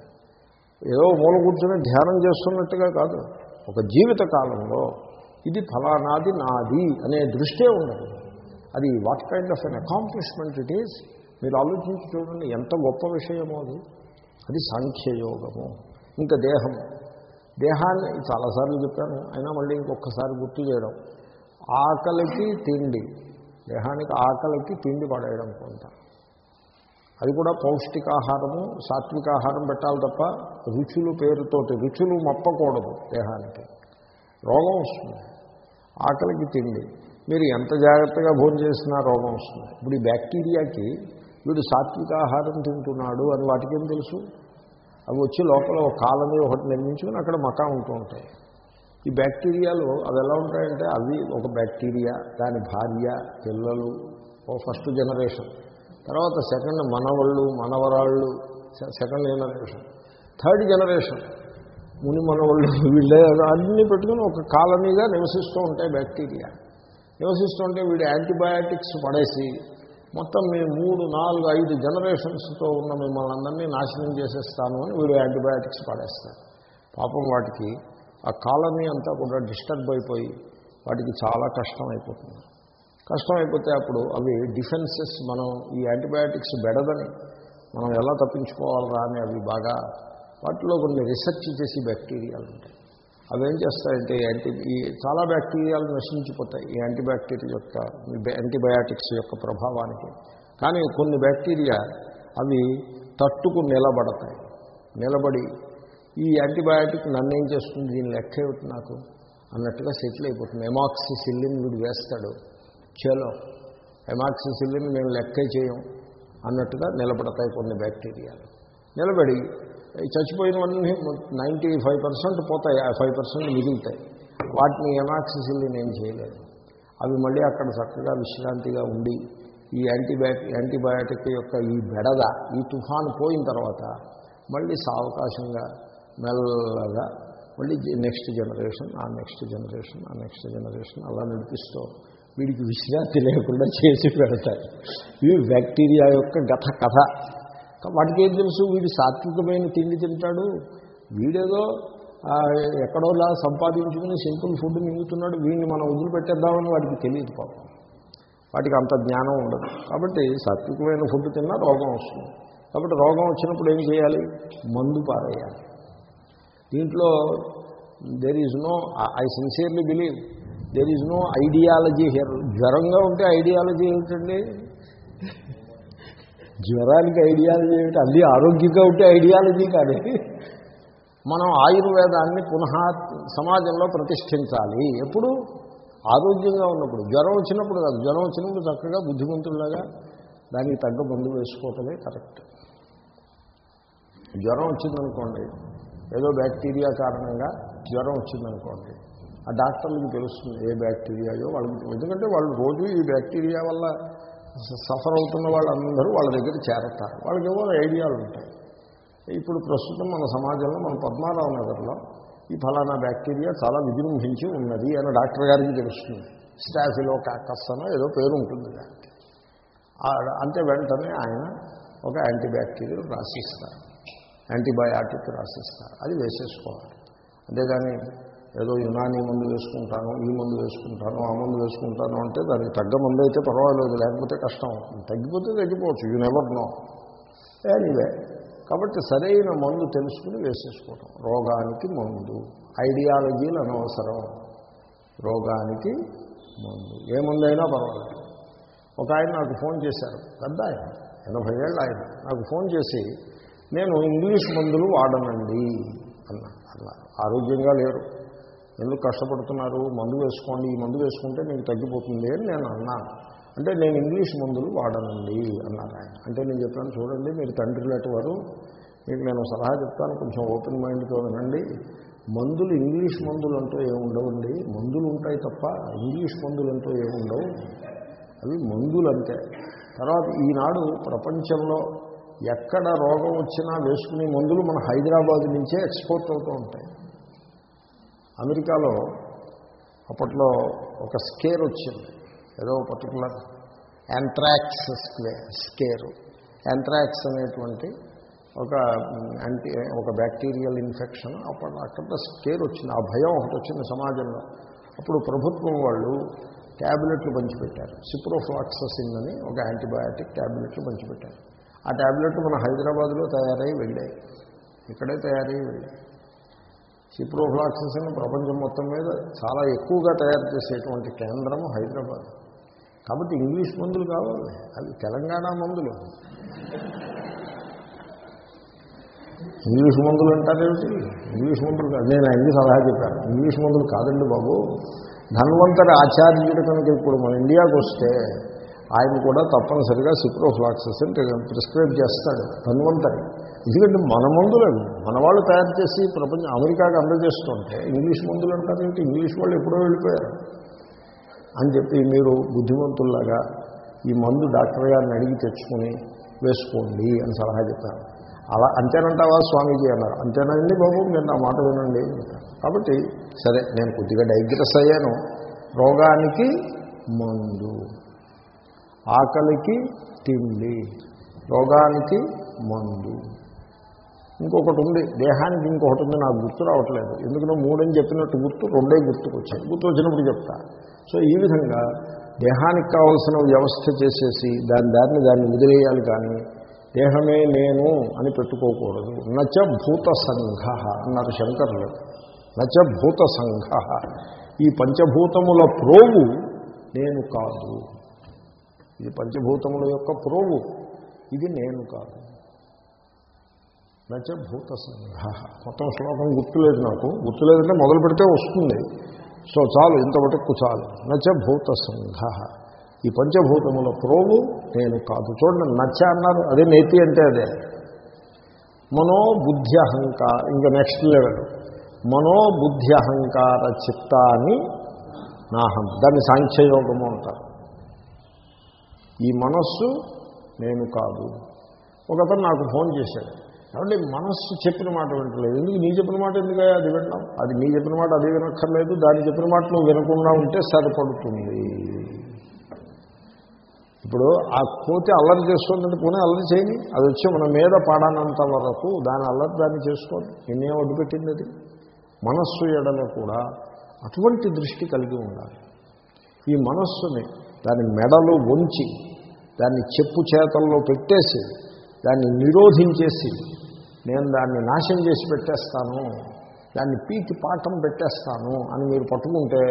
S1: ఏదో మూల కూర్చొని ధ్యానం చేస్తున్నట్టుగా కాదు. ఒక జీవిత కాలంలో ఇది ఫలానాది నాది అనే దృష్టే ఉండదు. అది what kind of un accomplishment it is మీరు ఆలోచించి చూడండి ఎంత గొప్ప విషయమో అది. అది సాంఖ్యయోగము ఇంకా దేహము దేహాన్ని చాలాసార్లు చెప్పాను అయినా మళ్ళీ ఇంకొకసారి గుర్తు చేయడం. ఆకలికి తిండి. దేహానికి ఆకలికి తిండి పడేయడం కొంత. అది కూడా పౌష్టికాహారము సాత్వికాహారం పెట్టాలి తప్ప రుచులు పేరుతోటి రుచులు మప్పకూడదు దేహానికి. రోగం వస్తుంది. ఆకలికి తిండి. మీరు ఎంత జాగ్రత్తగా భోజనం చేసినా రోగం వస్తుంది. ఇప్పుడు ఈ బ్యాక్టీరియాకి వీడు సాత్వికాహారం తింటున్నాడు అని వాటికేం తెలుసు? అవి వచ్చి లోపల ఒక కాలనీ ఒకటి నిర్మించుకుని అక్కడ మకా ఉంటూ ఉంటాయి. ఈ బ్యాక్టీరియాలు అవి ఎలా ఉంటాయంటే అవి ఒక బ్యాక్టీరియా దాని భార్య పిల్లలు ఓ ఫస్ట్ జనరేషన్. తర్వాత సెకండ్ మనవళ్ళు మనవరాళ్ళు సెకండ్ జనరేషన్. Third generation. ముని మనవాళ్ళు వీళ్ళే అన్నీ పెట్టుకుని ఒక కాలనీగా నివసిస్తూ ఉంటాయి బ్యాక్టీరియా. నివసిస్తూ ఉంటే వీడు యాంటీబయాటిక్స్ పడేసి మొత్తం మీ మూడు నాలుగు ఐదు జనరేషన్స్తో ఉన్న మిమ్మల్ని అందరినీ నాశనం చేసేస్తాను అని వీడు యాంటీబయాటిక్స్ పడేస్తారు పాపం వాటికి ఆ కాలనీ అంతా కూడా డిస్టర్బ్ అయిపోయి వాటికి చాలా కష్టం అయిపోతుంది కష్టం అయిపోతే అప్పుడు అవి డిఫెన్సెస్ మనం ఈ యాంటీబయాటిక్స్ బెడదని మనం ఎలా తప్పించుకోవాలరా అని అవి బాగా వాటిలో కొన్ని రీసెర్చ్ చేసి బ్యాక్టీరియాలు ఉంటాయి. అవి ఏం చేస్తాయంటే యాంటీ ఈ చాలా బ్యాక్టీరియాలు నశించిపోతాయి ఈ యాంటీబ్యాక్టీరియా యొక్క యాంటీబయాటిక్స్ యొక్క ప్రభావానికి. కానీ కొన్ని బ్యాక్టీరియా అవి తట్టుకు నిలబడతాయి. నిలబడి ఈ యాంటీబయాటిక్ నన్ను ఏం చేస్తుంది? దీని లెక్క ఏమిటి నాకు? అన్నట్టుగా సెటిల్ అయిపోతుంది. ఎమాక్సిసిల్లిన్ వీడు వేస్తాడు. చలో ఎమాక్సిసిల్లిన్ మేము లెక్కే చేయం అన్నట్టుగా నిలబడతాయి కొన్ని బ్యాక్టీరియాలు. నిలబడి చచ్చిపోయినవన్నీ నైంటీ ఫైవ్ పర్సెంట్ పోతాయి. ఆ ఫైవ్ పర్సెంట్ మిగులుతాయి. వాటిని ఎమాక్సిసిల్లిన్ ఏం చేయలేదు. అవి మళ్ళీ అక్కడ చక్కగా విశ్రాంతిగా ఉండి ఈ యాంటీబయాటిక్ యాంటీబయాటిక్ యొక్క ఈ బెడద ఈ తుఫాను పోయిన తర్వాత మళ్ళీ సావకాశంగా మెల్లగా మళ్ళీ నెక్స్ట్ జనరేషన్ ఆ నెక్స్ట్ జనరేషన్ ఆ నెక్స్ట్ జనరేషన్ అలా నడిపిస్తూ వీడికి విశ్రాంతి లేకుండా చేసి పెడతారు. ఇవి బ్యాక్టీరియా యొక్క గత కథ. వాటికి ఏం తెలుసు? వీడు సాత్వికమైన తిండి తింటాడు. వీడేదో ఎక్కడోలా సంపాదించుకుని సింపుల్ ఫుడ్ మింగుతున్నాడు. వీడిని మనం వదిలిపెట్టేద్దామని వాడికి తెలియదు పాపం. వాటికి అంత జ్ఞానం ఉండదు. కాబట్టి సాత్వికమైన ఫుడ్ తిన్నా రోగం వస్తుంది. కాబట్టి రోగం వచ్చినప్పుడు ఏం చేయాలి? మందు పారేయాలి. దీంట్లో there is no I sincerely believe there is no ideology here జ్వరంగా ఉంటే ఐడియాలజీ ఏమిటండి? జ్వరానికి ఐడియాలజీ ఏమిటి? అది ఆరోగ్యంగా ఉంటే ఐడియాలజీ కానీ మనం ఆయుర్వేదాన్ని పునః సమాజంలో ప్రతిష్ఠించాలి. ఎప్పుడు? ఆరోగ్యంగా ఉన్నప్పుడు. జ్వరం వచ్చినప్పుడు కాదు. జ్వరం వచ్చినప్పుడు చక్కగా బుద్ధిమంతుల్లాగా దానికి తగ్గ మందు వేసుకోవటమే కరెక్ట్. జ్వరం వచ్చిందనుకోండి ఏదో బ్యాక్టీరియా కారణంగా జ్వరం వచ్చిందనుకోండి ఆ డాక్టర్లకు తెలుస్తుంది ఏ బ్యాక్టీరియాయో వాళ్ళకి ఎందుకంటే వాళ్ళు రోజు ఈ బ్యాక్టీరియా వల్ల సఫర్ అవుతున్న వాళ్ళందరూ వాళ్ళ దగ్గర చేరతారు. వాళ్ళకి ఏవో ఐడియాలు ఉంటాయి. ఇప్పుడు ప్రస్తుతం మన సమాజంలో మన పద్మారావు నగర్లో ఈ ఫలానా బ్యాక్టీరియా చాలా విజృంభించి ఉన్నది అని డాక్టర్ గారికి తెలుస్తుంది. స్టాఫిలో కాకస్సనో ఏదో పేరు ఉంటుంది దానికి. అంతే వెంటనే ఆయన ఒక యాంటీబ్యాక్టీరియల్ రాసిస్తారు. యాంటీబయాటిక్ రాసిస్తారు. అది వేసేసుకోవాలి. అంతేగాని ఏదో యునాని మందు వేసుకుంటాను ఈ మందు వేసుకుంటాను ఆ మందు వేసుకుంటాను అంటే దానికి తగ్గ మందు అయితే పర్వాలేదు లేకపోతే కష్టం. అవుతుంది తగ్గిపోతే తగ్గిపోవచ్చు. యూ నెవర్ నో ఎనీవే కాబట్టి సరైన మందు తెలుసుకుని వేసేసుకోవటం. రోగానికి మందు. ఐడియాలజీలు అనవసరం. రోగానికి మందు. ఏ మందు అయినా పర్వాలేదు. ఒక ఆయన నాకు ఫోన్ చేశారు. పెద్ద ఆయన. ఎనభై ఏళ్ళు ఆయన. నాకు ఫోన్ చేసి నేను ఇంగ్లీష్ మందులు వాడనండి అన్నా. అన్నారు ఆరోగ్యంగా లేరు. ఎందుకు కష్టపడుతున్నారు? మందు వేసుకోండి. ఈ మందు వేసుకుంటే నేను తగ్గిపోతుంది అని నేను అన్నాను అంటే నేను ఇంగ్లీష్ మందులు వాడనండి అన్నారు ఆయన. అంటే నేను చెప్పాను చూడండి మీరు తండ్రి లాంటి వారు. మీకు నేను సలహా చెప్తాను. కొంచెం ఓపెన్ మైండ్తో వినండి. మందులు ఇంగ్లీష్ మందులు అంటూ ఏముండవండి మందులు ఉంటాయి తప్ప ఇంగ్లీష్ మందులు అంటూ ఏముండవు అవి మందులు అంతే తర్వాత ఈనాడు ప్రపంచంలో ఎక్కడ రోగం వచ్చినా వేసుకునే మందులు మన హైదరాబాద్ నుంచే ఎక్స్పోర్ట్ అవుతూ ఉంటాయి. అమెరికాలో అప్పట్లో ఒక స్కేర్ వచ్చింది. ఏదో పర్టికులర్ యాంట్రాక్స్ స్క్వే స్కేరు. యాంట్రాక్స్ అనేటువంటి ఒక యాంటీ ఒక బ్యాక్టీరియల్ ఇన్ఫెక్షన్ అప్పుడు అక్కడ స్కేర్ వచ్చింది. ఆ భయం ఒకటి వచ్చింది సమాజంలో. అప్పుడు ప్రభుత్వం వాళ్ళు ట్యాబ్లెట్లు పంచిపెట్టారు. సిప్రోఫ్లాక్ససిన్ అని ఒక యాంటీబయాటిక్ ట్యాబ్లెట్లు పంచిపెట్టారు. ఆ ట్యాబ్లెట్ మన హైదరాబాద్లో తయారై వెళ్ళాయి. ఇక్కడే తయారై వెళ్ళాయి. సిప్రోఫ్లాక్ససిన్ ప్రపంచం మొత్తం మీద చాలా ఎక్కువగా తయారు చేసేటువంటి కేంద్రము హైదరాబాద్. కాబట్టి ఇంగ్లీష్ మందులు కావాలి. అవి తెలంగాణ మందులు. ఇంగ్లీష్ మందులు అంటారేమిటి ఇంగ్లీష్ మందులు కాదు. నేను అన్ని సలహా చెప్పాను. ఇంగ్లీష్ మందులు కాదండి బాబు. ధన్వంతరి ఆచార్యుడు కనుక ఇప్పుడు మన ఇండియాకు వస్తే ఆయన కూడా తప్పనిసరిగా సిప్రోఫ్లాక్సెస్ ప్రిస్క్రైబ్ చేస్తాడు ధన్వంతరి. ఎందుకంటే మన మందులు మన వాళ్ళు తయారు చేసి ప్రపంచం అమెరికాకి అందజేస్తుంటే ఇంగ్లీష్ మందులు అంటారేంటి ఇంగ్లీష్ వాళ్ళు ఎప్పుడో వెళ్ళిపోయారు. అని చెప్పి మీరు బుద్ధిమంతుల్లాగా ఈ మందు డాక్టర్ గారిని అడిగి తెచ్చుకొని వేసుకోండి అని సలహా చెప్పారు. అలా అంతేనంటావా స్వామీజీ అన్నారు. అంతేనండి బాబు మీరు నా మాట వినండి కాబట్టి సరే నేను కొద్దిగా డైగ్రెస్ అయ్యాను. రోగానికి మందు. ఆకలికి తిండి రోగానికి మందు. ఇంకొకటి ఉంది. దేహానికి ఇంకొకటి ఉంది. నాకు గుర్తు రావట్లేదు. ఎందుకంటే మూడని చెప్పినట్టు గుర్తు రెండే గుర్తుకు వచ్చాయి గుర్తు వచ్చినప్పుడు చెప్తా. సో ఈ విధంగా దేహానికి కావలసిన వ్యవస్థ చేసేసి దాని దారిని దాన్ని వదిలేయాలి కానీ దేహమే నేను అని పెట్టుకోకూడదు. నచ భూత సంఘ అన్నారు శంకరులు. నచ భూత సంఘ. ఈ పంచభూతముల ప్రోగు నేను కాదు. ఇది పంచభూతముల యొక్క ప్రోగు. ఇది నేను కాదు. నచ్చ భూత సంగ్రహ మొత్తం శ్లోకం గుర్తులేదు నాకు. గుర్తులేదంటే మొదలు పెడితే వస్తుంది. సో చాలు ఇంతవరకు చాలు. నచ భూత సంఘ ఈ పంచభూతముల ప్రోగు నేను కాదు. చూడండి నచ్చ అన్నారు. అదే నేతి అంటే అదే. మనో బుద్ధి అహంకార ఇంకా నెక్స్ట్ లెవెల్ మనో బుద్ధి అహంకార చిత్తాన్ని నాహం. దాన్ని సాంఖ్యయోగము అంటారు. ఈ మనస్సు నేను కాదు. ఒకతను నాకు ఫోన్ చేశాడు. కాబట్టి మనస్సు చెప్పిన మాట వింటలేదు ఎందుకు? నీ చెప్పిన మాట ఎందుకు అది విన్నాం అది నీ చెప్పిన మాట అది వినక్కర్లేదు. దాని చెప్పిన మాట నువ్వు వినకుండా ఉంటే సరిపడుతుంది. ఇప్పుడు ఆ కోతి అల్లరి చేస్తుందంటే పోనీ అల్లరి చేయని అది వచ్చి మన మీద పాడానంత వరకు దాని అల్లరి దాన్ని చేసుకోండి. నిన్నే వదిలిపెట్టింది అది. మనస్సు ఎడలో కూడా అటువంటి దృష్టి కలిగి ఉండాలి. ఈ మనస్సుని దాని మెడలు వంచి దాన్ని చెప్పు చేతల్లో పెట్టేసి దాన్ని నిరోధించేసి నేను దాన్ని నాశనం చేసి పెట్టేస్తాను దాన్ని పీకి పాఠం పెట్టేస్తాను అని మీరు పట్టుకుంటే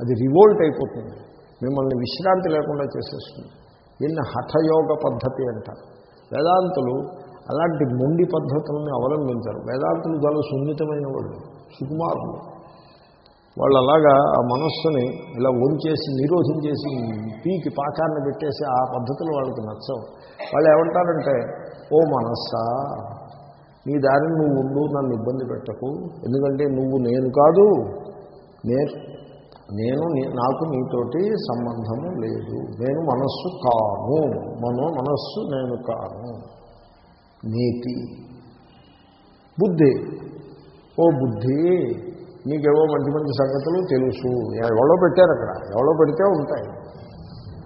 S1: అది రివోల్ట్ అయిపోతుంది. మిమ్మల్ని విశ్రాంతి లేకుండా చేసేస్తుంది. దీన్ని హఠయోగ పద్ధతి అంటారు. వేదాంతులు అలాంటి మొండి పద్ధతులను అవలంబించారు. వేదాంతులు చాలా సున్నితమైన వాళ్ళు సుకుమారులు. వాళ్ళు అలాగా ఆ మనస్సుని ఇలా వంచేసి నిరోధించేసి పీకి పాకాన్ని పెట్టేసి ఆ పద్ధతులు వాళ్ళకి నచ్చవు. వాళ్ళు ఏమంటారంటే ఓ మనస్సా నీ దారిని నువ్వు ఉండు నన్ను ఇబ్బంది పెట్టకు. ఎందుకంటే నువ్వు నేను కాదు నేను నేను నాకు నీతోటి సంబంధము లేదు. నేను మనస్సు కాను. మనో మనస్సు నేను కాను. నీతి. బుద్ధి. ఓ బుద్ధి నీకేవో మంచి మంచి సంగతులు తెలుసు. ఎవరో పెట్టారు అక్కడ. ఎవరో పెడితే ఉంటాయి.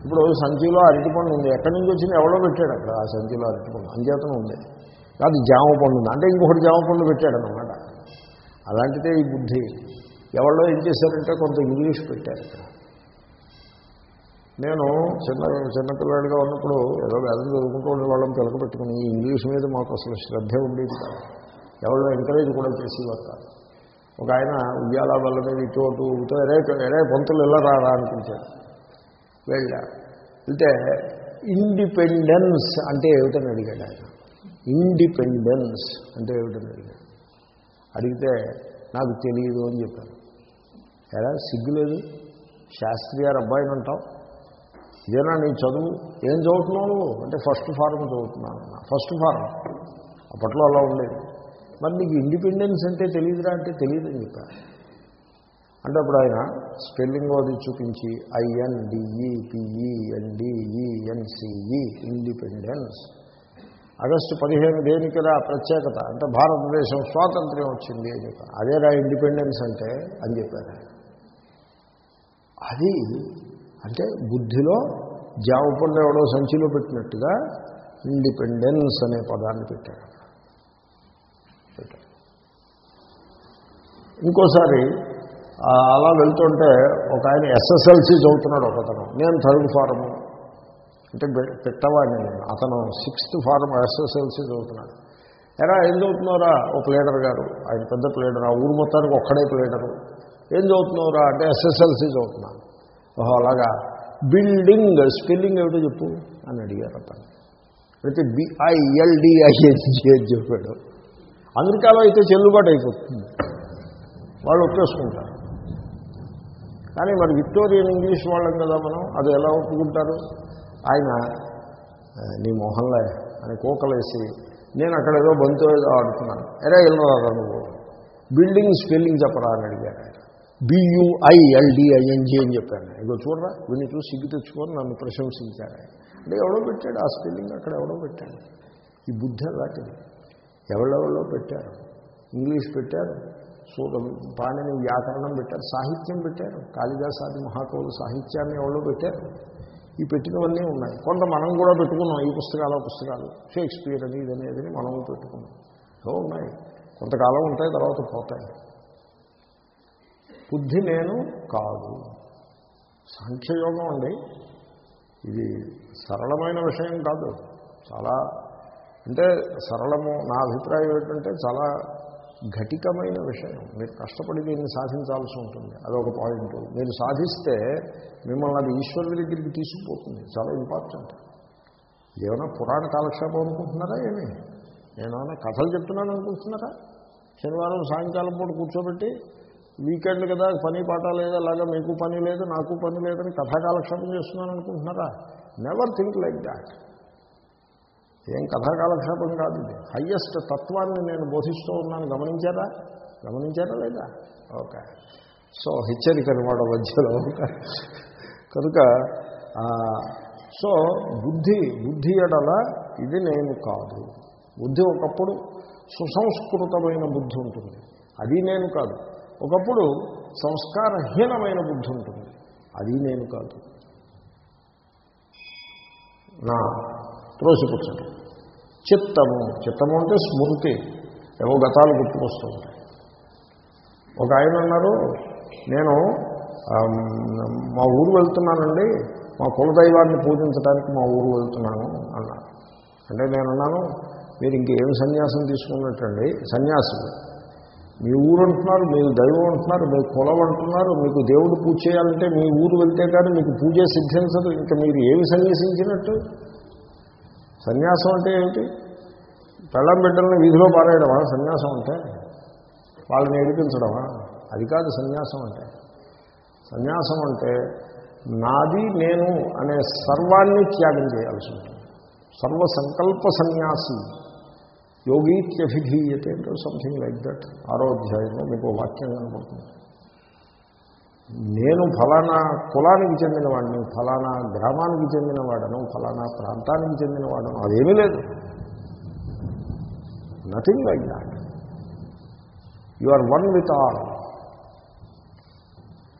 S1: ఇప్పుడు సంచిలో అరటిపండు ఉంది. ఎక్కడి నుంచి వచ్చింది? ఎవరో పెట్టాడు అక్కడ ఆ సంచిలో అరటిపండు అంచేతనం ఉంది. కాదు జామ పండు ఉంది. అంటే ఇంకొకటి జామ పండు పెట్టాడనమాట అలాంటిదే ఈ బుద్ధి. ఎవరో ఏం చేశారంటే కొంత ఇంగ్లీష్ పెట్టారు ఇక్కడ. నేను చిన్న చిన్నపిల్లాడిగా ఉన్నప్పుడు ఏదో వేదం చదువుకుంటూ ఉండే వాళ్ళని పిలక పెట్టుకుని ఈ ఇంగ్లీష్ మీద మాకు అసలు శ్రద్ధ ఉండేది కాదు. ఎవరో ఎంకరేజ్ కూడా చేసేవారు కాదు. ఒక ఆయన ఉయ్యాల వల్ల మీద ఇటు అటు ఊగుతూ ఎరే ఎరే పంతులు ఇలా రారా అనిపించాడు వెళ్ళా. వెళ్తే ఇండిపెండెన్స్ అంటే ఏమిటని అడిగాడు ఆయన. ఇండిపెండెన్స్ అంటే ఏమిటని అడిగాడు. అడిగితే నాకు తెలియదు అని చెప్పాను ఎలా సిగ్గులేదు శాస్త్రి గారు అబ్బాయిని అంటావు? ఇదేనా నీ చదువు? ఏం చదువుతున్నావు అంటే ఫస్ట్ ఫారం చదువుతున్నాను ఫస్ట్ ఫారం. అప్పట్లో అలా ఉండేది. మరి నీకు ఇండిపెండెన్స్ అంటే తెలియదురా అంటే తెలియదని చెప్పాను అంటే అప్పుడు ఆయన స్పెల్లింగ్ అది చూపించి ఐఎన్డిఈ పిఈఎన్డిఈ ఇండిపెండెన్స్ ఆగస్టు పదిహేను దేనికిరా ప్రత్యేకత? అంటే భారతదేశం స్వాతంత్ర్యం వచ్చింది అని చెప్పారు అదేరా ఇండిపెండెన్స్ అంటే అని చెప్పారు అది అంటే బుద్ధిలో జావపండు ఎవడో సంచిలో పెట్టినట్టుగా ఇండిపెండెన్స్ అనే పదాన్ని పెట్టారు ఇంకోసారి అలా వెళ్తుంటే ఒక ఆయన ఎస్ఎస్ఎల్సి చదువుతున్నాడు ఒకతను. నేను థర్డ్ ఫారము. అంటే పెట్టవాడిని నేను. అతను సిక్స్త్ ఫారం ఎస్ఎస్ఎల్సి చదువుతున్నాడు. ఎరా ఏం చదువుతున్నారా ఒక ప్లేడర్ గారు. ఆయన పెద్ద ప్లేడర్ ఆ ఊరు మొత్తానికి ఒక్కడే ప్లేడరు ఏం చదువుతున్నావురా? అంటే ఎస్ఎస్ఎల్సి చదువుతున్నాను. ఓహో అలాగా. బిల్డింగ్ స్పెల్లింగ్ ఏమిటో చెప్పు అని అడిగారు అతను. అయితే బిఐఎల్డిఐహెచ్జి అని చెప్పాడు. అమెరికాలో అయితే చెల్లుబాటు అయిపోతుంది. వాళ్ళు ఒప్పేసుకుంటారు. కానీ మరి విక్టోరియన్ ఇంగ్లీష్ వాళ్ళం కదా మనం అది ఎలా ఒప్పుకుంటారు? ఆయన నీ మొహంలో అని కోకలేసి నేను అక్కడ ఏదో బంతో ఏదో ఆడుతున్నాను. ఎరా వెళ్ళరా నువ్వు? బిల్డింగ్ స్పెల్లింగ్ చెప్పరా? అని అడిగాను ఆయన. బియుఐఎల్డిఐఎన్జి అని చెప్పాను ఇదో చూడరా వీడిని చూసి సిగ్గు తెచ్చుకొని నన్ను ప్రశంసించారు అంటే ఎవడో పెట్టాడు ఆ స్పెల్లింగ్ అక్కడ ఎవడో పెట్టాడు. ఈ బుద్ధి అలాంటిది ఎవరెవరో పెట్టారు. ఇంగ్లీష్ పెట్టారు. పాణిని వ్యాకరణం పెట్టారు సాహిత్యం పెట్టారు. కాళిదాసాది మహాకవులు సాహిత్యాన్ని ఎవరో పెట్టారు. ఈ పెట్టినవన్నీ ఉన్నాయి. కొంత మనం కూడా పెట్టుకున్నాం ఈ పుస్తకాలు పుస్తకాలు. షేక్స్పియర్ అని ఇదని మనం పెట్టుకున్నాం. సో ఉన్నాయి. కొంతకాలం ఉంటాయి తర్వాత పోతాయి. బుద్ధి నేను కాదు. సాంఖ్యయోగం అండి. ఇది సరళమైన విషయం కాదు. చాలా అంటే సరళము నా అభిప్రాయం ఏంటంటే చాలా ఘటికమైన విషయం. మీరు కష్టపడి దీన్ని సాధించాల్సి ఉంటుంది. అదొక పాయింట్. మీరు సాధిస్తే మిమ్మల్ని అది ఈశ్వరుడి దగ్గరికి తీసుకుపోతుంది. చాలా ఇంపార్టెంట్. ఏమైనా పురాణ కాలక్షేపం అనుకుంటున్నారా ఏమి? నేనేమైనా కథలు చెప్తున్నాను అనుకుంటున్నారా? శనివారం సాయంకాలం పూట కూర్చోబెట్టి వీకెండ్ కదా పని పాట లేదు అలాగా మీకు పని లేదు నాకు పని లేదని కథాకాలక్షేపం చేస్తున్నాను అనుకుంటున్నారా? నెవర్ థింక్ లైక్ దాట్ ఏం కథాకాలక్షేపం కాదు ఇది. హయ్యెస్ట్ తత్వాన్ని నేను బోధిస్తూ ఉన్నాను. గమనించారా? గమనించారా లేదా? ఓకే. సో హెచ్చరిక అనమాట మధ్యలో కనుక సో బుద్ధి బుద్ధి ఎడల ఇది నేను కాదు. బుద్ధి ఒకప్పుడు సుసంస్కృతమైన బుద్ధి ఉంటుంది. అది నేను కాదు. ఒకప్పుడు సంస్కారహీనమైన బుద్ధి ఉంటుంది. అది నేను కాదు. నా త్రోసిపుచ్చటం. చిత్తము. చిత్తము అంటే స్మృతి. ఏవో గతాలు గుర్తుకొస్తూ ఉంటాయి. ఒక ఆయన అన్నారు నేను మా ఊరు వెళ్తున్నానండి. మా కులదైవాన్ని పూజించడానికి మా ఊరు వెళ్తున్నాను అన్నారు. అంటే నేనున్నాను మీరు ఇంకేం సన్యాసం తీసుకున్నట్టండి. సన్యాసులు. మీ ఊరు అంటున్నారు మీరు దైవం అంటున్నారు మీ కులం అంటున్నారు మీకు దేవుడు పూజ చేయాలంటే మీ ఊరు వెళ్తే కానీ మీకు పూజ సిద్ధించదు. ఇంకా మీరు ఏమి సన్యాసించినట్టు? సన్యాసం అంటే ఏమిటి పెళ్ళం బిడ్డల్ని వీధిలో పారేయడమా? సన్యాసం అంటే? వాళ్ళని ఏడిపించడమా? అది కాదు సన్యాసం అంటే. సన్యాసం అంటే నాది నేను అనే సర్వాన్ని త్యాగం చేయాల్సి ఉంటుంది. సర్వసంకల్ప సన్యాసి యోగీత్యభిధీయతే సంథింగ్ లైక్ దట్ ఆరో అధ్యాయంలో మీకు వాక్యం కనపడుతుంది. నేను ఫలానా కులానికి చెందినవాడిని ఫలానా గ్రామానికి చెందినవాడను ఫలానా ప్రాంతానికి చెందినవాడను అదేమీ లేదు. Nothing like that you are one with all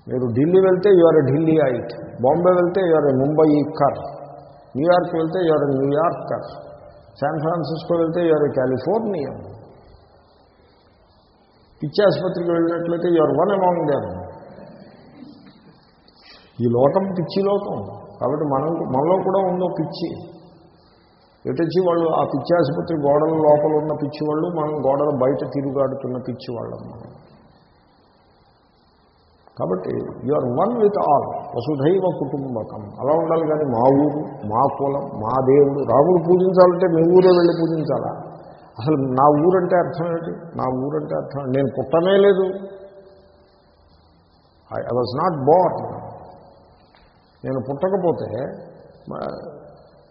S1: మీరు ఢిల్లీ వెళ్తే you are a Delhiite Bombay వెళ్తే you are a Mumbaikar New York వెళ్తే you are a car San Francisco వెళ్తే యు ఆర్ ఎ పిచ్చి ఆసుపత్రికి వెళ్ళినట్లయితే you are one among them ఈ లోకం పిచ్చి లోకం. కాబట్టి మనం మనలో కూడా ఉందో పిచ్చి. ఎటొచ్చి వాళ్ళు ఆ పిచ్చి ఆసుపత్రి గోడల లోపల ఉన్న పిచ్చి వాళ్ళు మనం గోడల బయట తిరుగాడుతున్న పిచ్చి వాళ్ళం మనం. కాబట్టి you are one with all వసుధైవ కుటుంబకం. అలా ఉండాలి కానీ మా ఊరు మా కులం మా దేవుడు రాముడు పూజించాలంటే మీ ఊరే వెళ్ళి పూజించాలా? అసలు నా ఊరంటే అర్థం ఏంటి? నా ఊరంటే అర్థం నేను పుట్టనే లేదు. ఐ వాజ్ నాట్ బోర్న్ నేను పుట్టకపోతే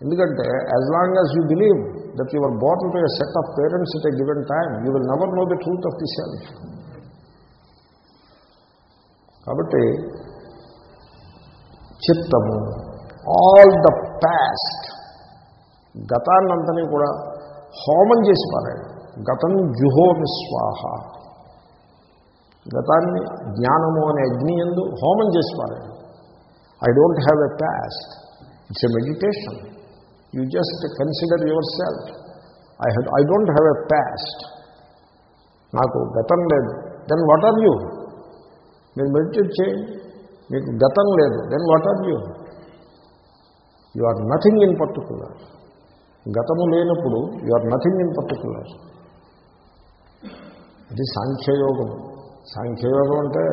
S1: ఎందుకంటే as long as you believe that your born to a set of parents it a given time you will never know the truth of the self కాబట్టి చిత్తము ఆల్ ద ప్యాస్ట్ గతాన్నంతని కూడా హోమం చేసి పారాడు గతం జుహోమి స్వాహ. గతాన్ని జ్ఞానము అనే అగ్ని ఎందు హోమం చేసి పారాడు I don't have a past it's a meditation you just consider yourself I have I don't have a past నాకు గతం లేదు. దెన్ వాట్ ఆర్ యూ మీరు మెడిటేట్ చేయండి మీకు గతం లేదు. Then what are you you are nothing in particular గతము లేనప్పుడు you are nothing in particular ఇది సాంఖ్యయోగం. సాంఖ్యయోగం అంటే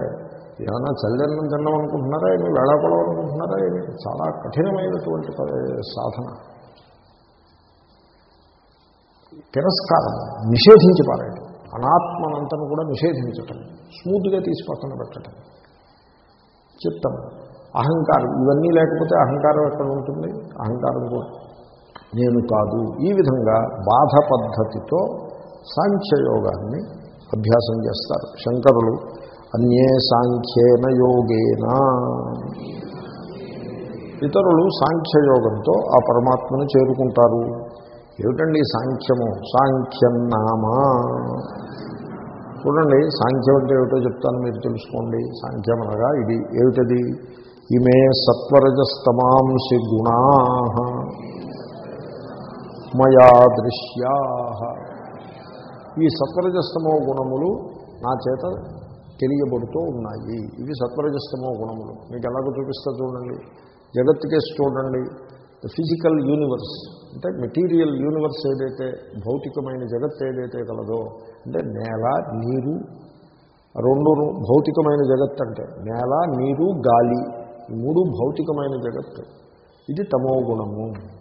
S1: ఏమైనా చల్లన్నం తిన్నాం అనుకుంటున్నారా ఏమి? వేళాపడం అనుకుంటున్నారా ఏమి? చాలా కఠినమైనటువంటి సాధన. తిరస్కారం నిషేధించి పారాయడం అనాత్మనంతను కూడా నిషేధించటం. స్మూత్గా తీసి పక్కన పెట్టడం చిత్తం. అహంకారం. ఇవన్నీ లేకపోతే అహంకారం ఎక్కడ ఉంటుంది? అహంకారం కూడా. నేను కాదు. ఈ విధంగా బాధ పద్ధతితో సాంఖ్యయోగాన్ని అభ్యాసం చేస్తారు శంకరులు. అన్యే సాంఖ్యేన యోగేన. ఇతరులు సాంఖ్యయోగంతో ఆ పరమాత్మను చేరుకుంటారు. ఏమిటండి సాంఖ్యము? సాంఖ్యం నామా. చూడండి సాంఖ్యం అంటే ఏమిటో చెప్తాను మీరు తెలుసుకోండి. సాంఖ్యం అనగా ఇది. ఏమిటది? ఇమే సత్వరజస్తమాంసి గుణా మయా దృశ్యా. ఈ సత్వరజస్తమో గుణములు నా చేత తెలియబడుతూ ఉన్నాయి. ఇవి సత్వరజస్తమో గుణములు. మీకు ఎలాగో చూపిస్తా చూడండి. జగత్ కేసు చూడండి ఫిజికల్ యూనివర్స్ అంటే మెటీరియల్ యూనివర్స్ ఏదైతే భౌతికమైన జగత్ ఏదైతే కలదో అంటే నేల నీరు రెండు భౌతికమైన జగత్ అంటే నేల నీరు గాలి ఈ మూడు భౌతికమైన జగత్తు. ఇది తమో గుణము.